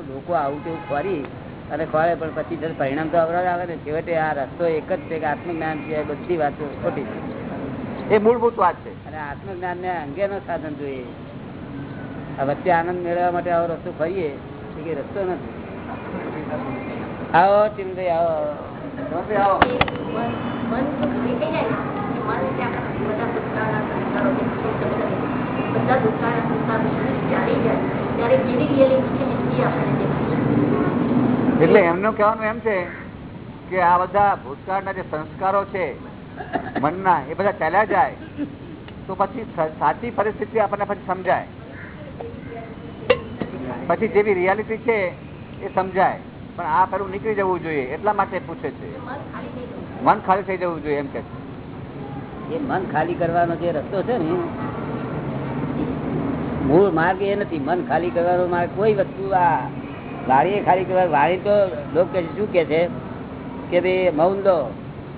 Speaker 3: લોકો આવું તેવું ફરી અને પણ પછી પરિણામ તો અવરાજ આવે ને છેવટે આ રસ્તો એક જ છે કે આત્મજ્ઞાન છે બધી વાતો ખોટી છે.
Speaker 4: એ મૂળભૂત વાત છે.
Speaker 3: અને આત્મજ્ઞાન ને અંગેનો સાધન જોઈએ. આ વચ્ચે આનંદ મેળવવા માટે આવો રસ્તો ફરીએ એ રસ્તો નથી. આવો ચિમભાઈ આવો
Speaker 6: એટલે
Speaker 4: એમનું કહેવાનું એમ છે કે આ બધા ભૂતકાળના જે સંસ્કારો છે મનના એ બધા ચાલ્યા જાય તો પછી સાચી પરિસ્થિતિ આપણને પછી સમજાય. પછી જેવી રિયાલિટી છે એ સમજાય. પણ આ પેલું નીકળી જવું જોઈએ. એટલા માટે પૂછે છે.
Speaker 6: મન ખાલી થઈ
Speaker 4: જવું જોઈએ એમ કે છે.
Speaker 3: એ મન ખાલી કરવાનો જે રસ્તો છે ને મૂળ માર્ગ એ નથી. મન ખાલી કરવાનો માર્ગ કોઈ વસ્તુ આ વાણીએ ખાલી કરવા વાણી તો લોકો છે, શું કે છે? કે ભાઈ મૌન દો.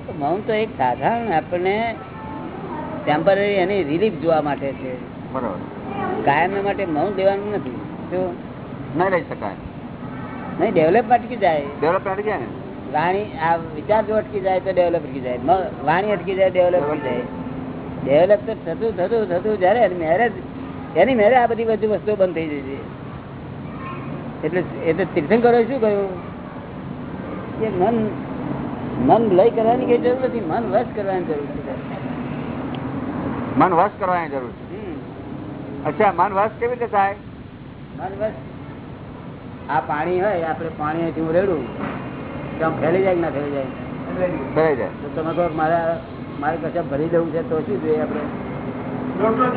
Speaker 3: તો મૌન તો એક સાધારણ આપણને ટેમ્પરરી એની રિલીફ જોવા માટે છે.
Speaker 4: બરોબર.
Speaker 3: કાયમ માટે મૌન દેવાનું નથી. તો
Speaker 4: ન રહી શકાય.
Speaker 3: નહીં ડેવલપ અટકી જાય.
Speaker 4: ડેવલપ અટકી જાય. ને
Speaker 3: વાણી આ વિચાર જો અટકી જાય તો ડેવલપ અટકી જાય. વાણી અટકી જાય ડેવલપ અટકી જાય. ડેવલપ તો થતું થતું થતું જયારે મેરેજ એની મેરે આ બધી બધી વસ્તુઓ બંધ થઈ જશે એટલે એટલે તીર્થંકરોએ શું કહ્યું? કે મન મન લય કરવાની કઈ જરૂર નથી મન વશ કરવાની જરૂર છે.
Speaker 4: મન વશ કરવાની જરૂર છે. અચ્છા મન વશ કેવી રીતે થાય?
Speaker 3: મન વશ આ પાણી હોય આપણે પાણી અહીંથી હું રેડું. તો આમ ફેલી જાય ના ફેલી જાય?
Speaker 4: ફેરાઈ જાય.
Speaker 3: તો તમે કહો મારા મારે કશા ભરી દેવું છે તો શું જોઈએ આપણે?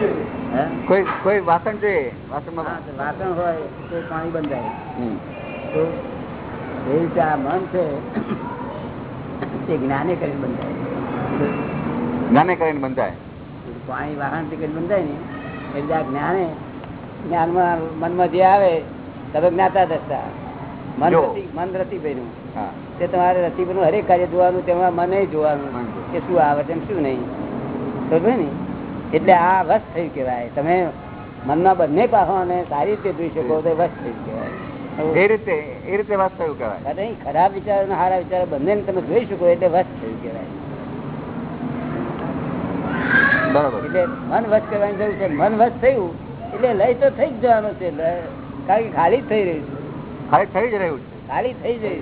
Speaker 5: જોઈએ.
Speaker 3: હે?
Speaker 4: કોઈ કોઈ વાસણ જોઈએ? વાસણમાં
Speaker 3: વાસણ હોય તો પાણી બંધાય. તો એ રીતે આ મન છે તે જ્ઞાને કરીને બંધાય.
Speaker 4: જ્ઞાને કરીને બંધાય.
Speaker 3: પાણી વાહનથી કરીને બંધાય ને એટલે આ જ્ઞાને જ્ઞાનમાં મનમાં જે આવે તમે જ્ઞાતા દસતા મન તે તમારે રતિભાઈનું હરેક કાર્ય જોવાનું તેમાં મને જોવાનું કે શું આવે તેમ શું નહીં. બરોબર ને? એટલે આ વશ થયું કેવાય તમે મનના બંને પાસાને સારી રીતે જોઈ શકો તો એ થયું કેવાય
Speaker 4: એ રીતે એ થયું
Speaker 3: ખરાબ વિચારો અને સારા વિચારો બંને તમે જોઈ શકો એટલે વસ્ત થયું કેવાય
Speaker 4: બરોબર.
Speaker 3: એટલે મન વસ્ત કરવાની જરૂર છે. મન વસ્ત થયું એટલે લય તો થઈ જ જવાનું છે. લય. કારણ કે ખાલી જ થઈ રહ્યું છે.
Speaker 4: ખાલી થઈ જ રહ્યું છે.
Speaker 3: ખાલી થઈ જાય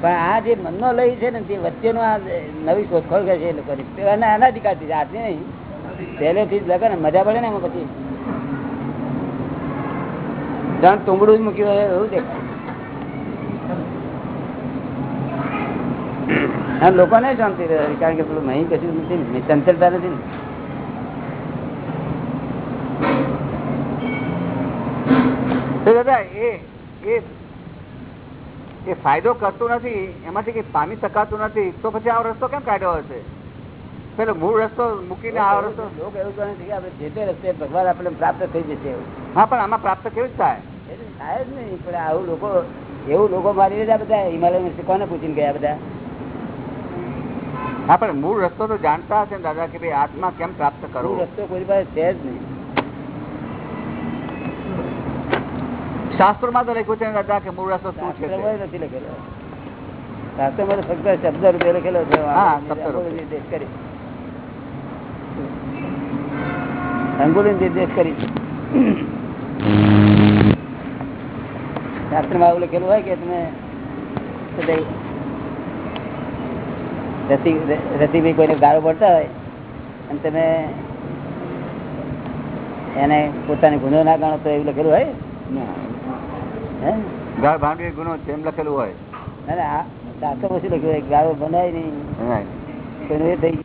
Speaker 3: પણ આ જે મનનો લય છે ને તે વચ્ચેનો આ નવી શોધખોળ કરે છે એ લોકોની અને આના- આનાથી કાઢી છે આજથી નહીં. પહેલેથી જ લગન મજા પડે ને એમાં પછી. જાણ તુંબડું જ મૂક્યું હોય એવું દેખાય. લોકોને શાંતિ રહે કારણ કે પેલું મહી કશું નથી ને ચંચલતા નથી ને.
Speaker 4: દાદા એ ફાયદો કરતું નથી એમાંથી કઈ પામી શકાતું નથી તો પછી આ રસ્તો કેમ કાઢ્યો હશે? પેલો મૂળ રસ્તો મૂકીને આ રસ્તો.
Speaker 3: લોકો એવું કહે છે કે આપણે જે તે રસ્તે ભગવાન આપણે પ્રાપ્ત થઈ જશે
Speaker 4: હા પણ આમાં પ્રાપ્ત કેવું જ થાય?
Speaker 3: થાય જ નહીં પણ આવું લોકો એવું લોકો મારી રહ્યા બધા હિમાલય કોને પૂછીને ગયા બધા?
Speaker 4: હા પણ મૂળ રસ્તો તો જાણતા હશે ને દાદા કે ભાઈ આત્મા કેમ પ્રાપ્ત કરવો?
Speaker 3: રસ્તો કોઈ પાસે છે જ નહીં.
Speaker 4: શાસ્ત્રોમાં તો લખ્યું છે દાદા કે મૂળ રસ્તો શું છે
Speaker 3: નથી લખેલો. શાસ્ત્રમાં તો ફક્ત શબ્દ રૂપે લખેલો છે. નિર્દેશ કરી. અંગુલી નિર્દેશ કરી. શાસ્ત્રમાં આવું લખેલું હોય કે તમે રસીભાઈ કોઈને ગાળો પડતા હોય અને તમે એને પોતાની ગુનો ના ગણો તો એવું લખેલું હોય? હે
Speaker 4: ગાળ ભાંડવી ગુનો છે એમ લખેલું હોય.
Speaker 3: ના ના આ શાસ્ત્ર પછી લખ્યું ગાળો બનાય નહીં. એ થઈ ગયું.